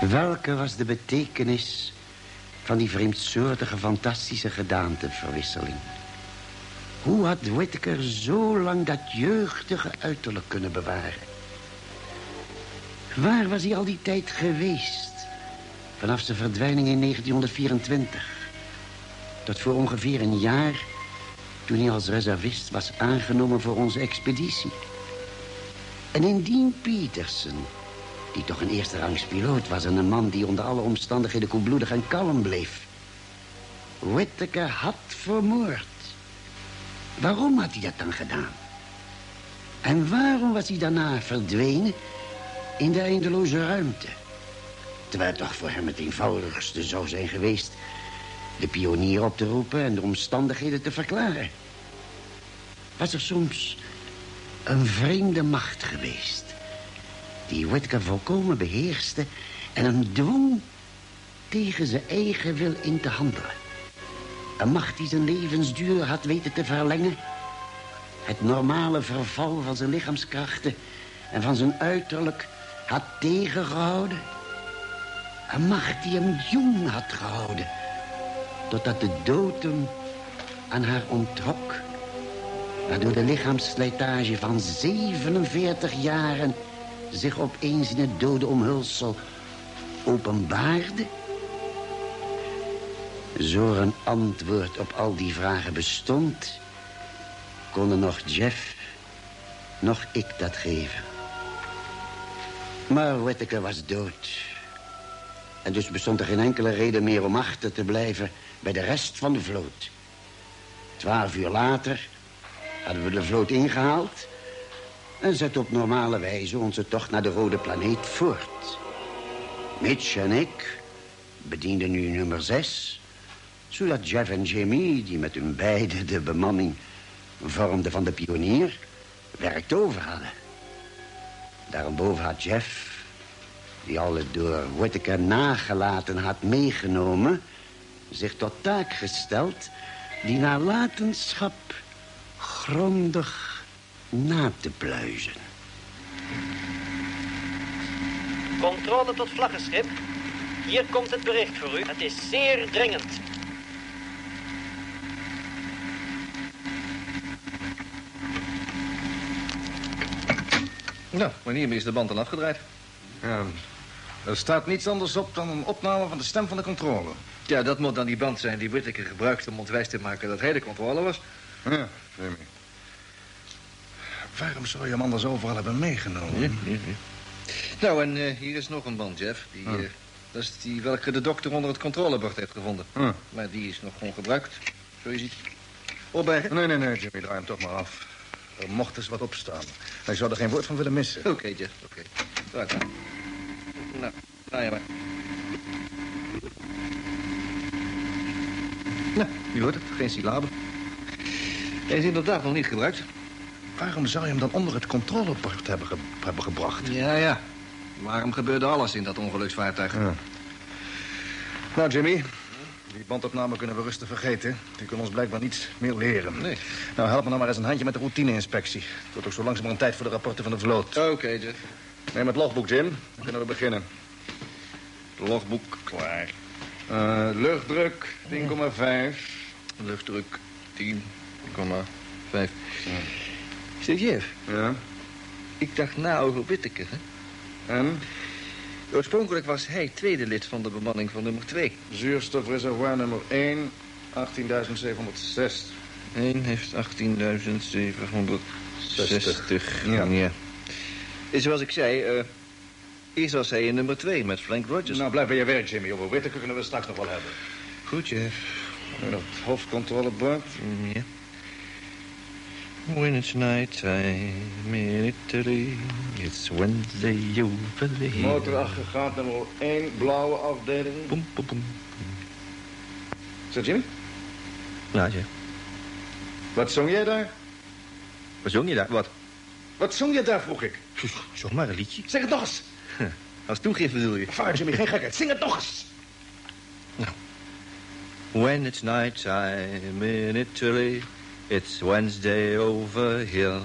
Welke was de betekenis van die vreemdsoortige, fantastische gedaanteverwisseling? Hoe had Whittaker zo lang dat jeugdige uiterlijk kunnen bewaren? Waar was hij al die tijd geweest? Vanaf zijn verdwijning in 1924. Tot voor ongeveer een jaar... toen hij als reservist was aangenomen voor onze expeditie. En indien Peterson, die toch een eerste rangs piloot was... en een man die onder alle omstandigheden koelbloedig en kalm bleef... Whittaker had vermoord. Waarom had hij dat dan gedaan? En waarom was hij daarna verdwenen in de eindeloze ruimte? Terwijl het toch voor hem het eenvoudigste zou zijn geweest... de pionier op te roepen en de omstandigheden te verklaren. Was er soms een vreemde macht geweest... die Whittaker volkomen beheerste en hem dwong tegen zijn eigen wil in te handelen. Een macht die zijn levensduur had weten te verlengen. Het normale verval van zijn lichaamskrachten en van zijn uiterlijk had tegengehouden. Een macht die hem jong had gehouden. Totdat de dood hem aan haar ontrok. Waardoor de lichaamsslijtage van 47 jaren zich opeens in het dode omhulsel openbaarde. Zo er een antwoord op al die vragen bestond... konden nog Jeff, nog ik dat geven. Maar Whittaker was dood. En dus bestond er geen enkele reden meer om achter te blijven... bij de rest van de vloot. Twaalf uur later hadden we de vloot ingehaald... en zetten op normale wijze onze tocht naar de rode planeet voort. Mitch en ik bedienden nu nummer zes zodat Jeff en Jimmy, die met hun beiden de bemanning vormden van de pionier, werk over hadden. Daarboven had Jeff, die al het door Whittaker nagelaten had meegenomen... zich tot taak gesteld die nalatenschap grondig na te pluizen. Controle tot vlaggenschip. Hier komt het bericht voor u. Het is zeer dringend. Nou, maar hiermee is de band dan afgedraaid. Ja, er staat niets anders op dan een opname van de stem van de controle. Ja, dat moet dan die band zijn die Whittaker gebruikte om ons wijs te maken dat hij de controle was. Ja. Waarom zou je hem anders overal hebben meegenomen? Nou, en eh, hier is nog een band, Jeff. Die, Hm. eh, dat is die welke de dokter onder het controlebord heeft gevonden. Hm. Maar die is nog ongebruikt, zo je ziet. Opbergen? Nee, nee, nee, Jimmy, draai hem toch maar af. Er mocht eens wat opstaan. Hij zou er geen woord van willen missen. Oké, Jeff, oké. Draai maar. Nou, draai je maar. Nou, je hoort het, geen syllabe. Hij is inderdaad nog niet gebruikt. Waarom zou je hem dan onder het controlebord hebben, ge- hebben gebracht? Ja, ja. Waarom gebeurde alles in dat ongeluksvaartuig? Ja. Nou, Jimmy, die bandopname kunnen we rustig vergeten. Die kunnen ons blijkbaar niets meer leren. Nee. Nou, help me nou maar eens een handje met de routine-inspectie. Het wordt ook zo langzamerhand tijd voor de rapporten van de vloot. Oké, Jeff. Neem het logboek, Jim. Dan kunnen we beginnen. Logboek klaar. Eh, luchtdruk 10,5. Luchtdruk 10,5. Zeg, Jeff, Ja. ik dacht na over Whittaker, hè? En? Oorspronkelijk was hij tweede lid van de bemanning van nummer 2. Zuurstofreservoir nummer 1, 18.706. 1 heeft 18.760. Ja. ja. En zoals ik zei, eh eerst was hij in nummer 2 met Frank Rogers. Nou, blijf bij je werk, Jimmy. Over Whittaker kunnen we straks nog wel hebben. Goed, Jeff. Dat hoofdcontrolebord. Ja. When it's night time in Italy, it's Wednesday over the hill. Motoraggregaat nummer 1, blauwe afdeling. Boem, boem, boem. Is dat Jimmy? Ja. Wat zong jij daar? Wat zong je daar? Wat? Wat zong je daar, vroeg ik. <laughs> Zong maar een liedje. Zeg het nog eens. <laughs> Als toegift bedoel je? Vaar, Jimmy, geen gekheid. Zing het nog eens. When it's night time in Italy, it's Wednesday over here.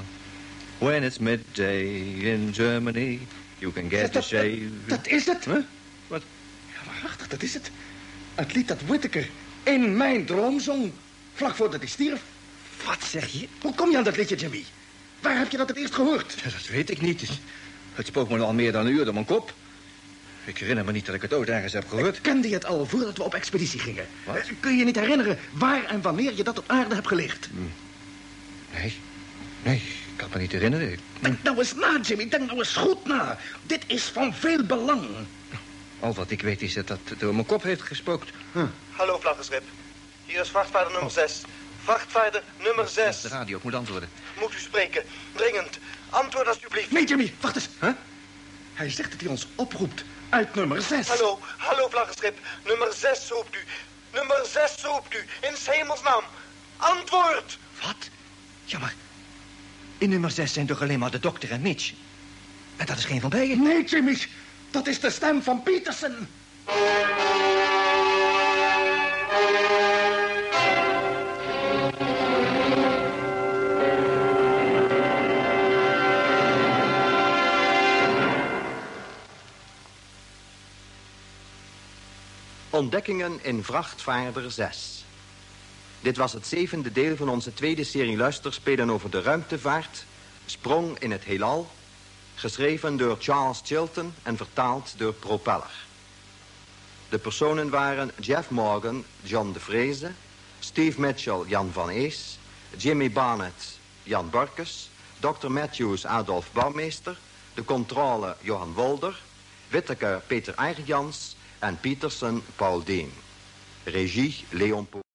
When it's midday in Germany, you can get a shave. Dat is het. Huh? Wat? Ja, waarachtig, dat is het. Het lied dat Whittaker in mijn droom zong. Vlak voordat hij stierf. Wat zeg je? Hoe kom je aan dat liedje, Jimmy? Waar heb je dat het eerst gehoord? Ja, dat weet ik niet. Het spook me al meer dan een uur door mijn kop. Ik herinner me niet dat ik het ooit ergens heb gehoord. Kende je het al voordat we op expeditie gingen? Wat? Eh, Kun je je niet herinneren waar en wanneer je dat op aarde hebt geleerd? Nee, nee, ik kan me niet herinneren. Denk nou eens na, Jimmy. Denk nou eens goed na. Dit is van veel belang. Al wat ik weet is dat dat door mijn kop heeft gespookt. Hallo, vlaggenschip. Hier is vrachtvaarder nummer 6. Vrachtvaarder nummer 6. De radio, ik moet antwoorden. Moet u spreken. Dringend. Antwoord alsjeblieft. Nee, Jimmy, wacht eens. Hij zegt dat hij ons oproept uit nummer 6. Hallo, hallo, vlaggenschip. Nummer 6 roept u. Nummer 6 roept u. In 's hemelsnaam. Antwoord. Wat? Ja, maar in nummer 6 zijn toch alleen maar de dokter en Mitch? En dat is geen van beiden? Nee, Jimmy. Dat is de stem van Peterson. Ontdekkingen in vrachtvaarder 6. Dit was het zevende deel van onze tweede serie luisterspelen over de ruimtevaart, Sprong in het heelal, geschreven door Charles Chilton en vertaald door Propeller. De personen waren Jeff Morgan, John de Vreese, Steve Mitchell, Jan van Ees, Jimmy Barnett, Jan Borkes, Dr. Matthews, Adolf Bouwmeester, de controle Johan Wolder, Whittaker Peter Eigerjans en Petersen Paul Deen. Regie Leon Po.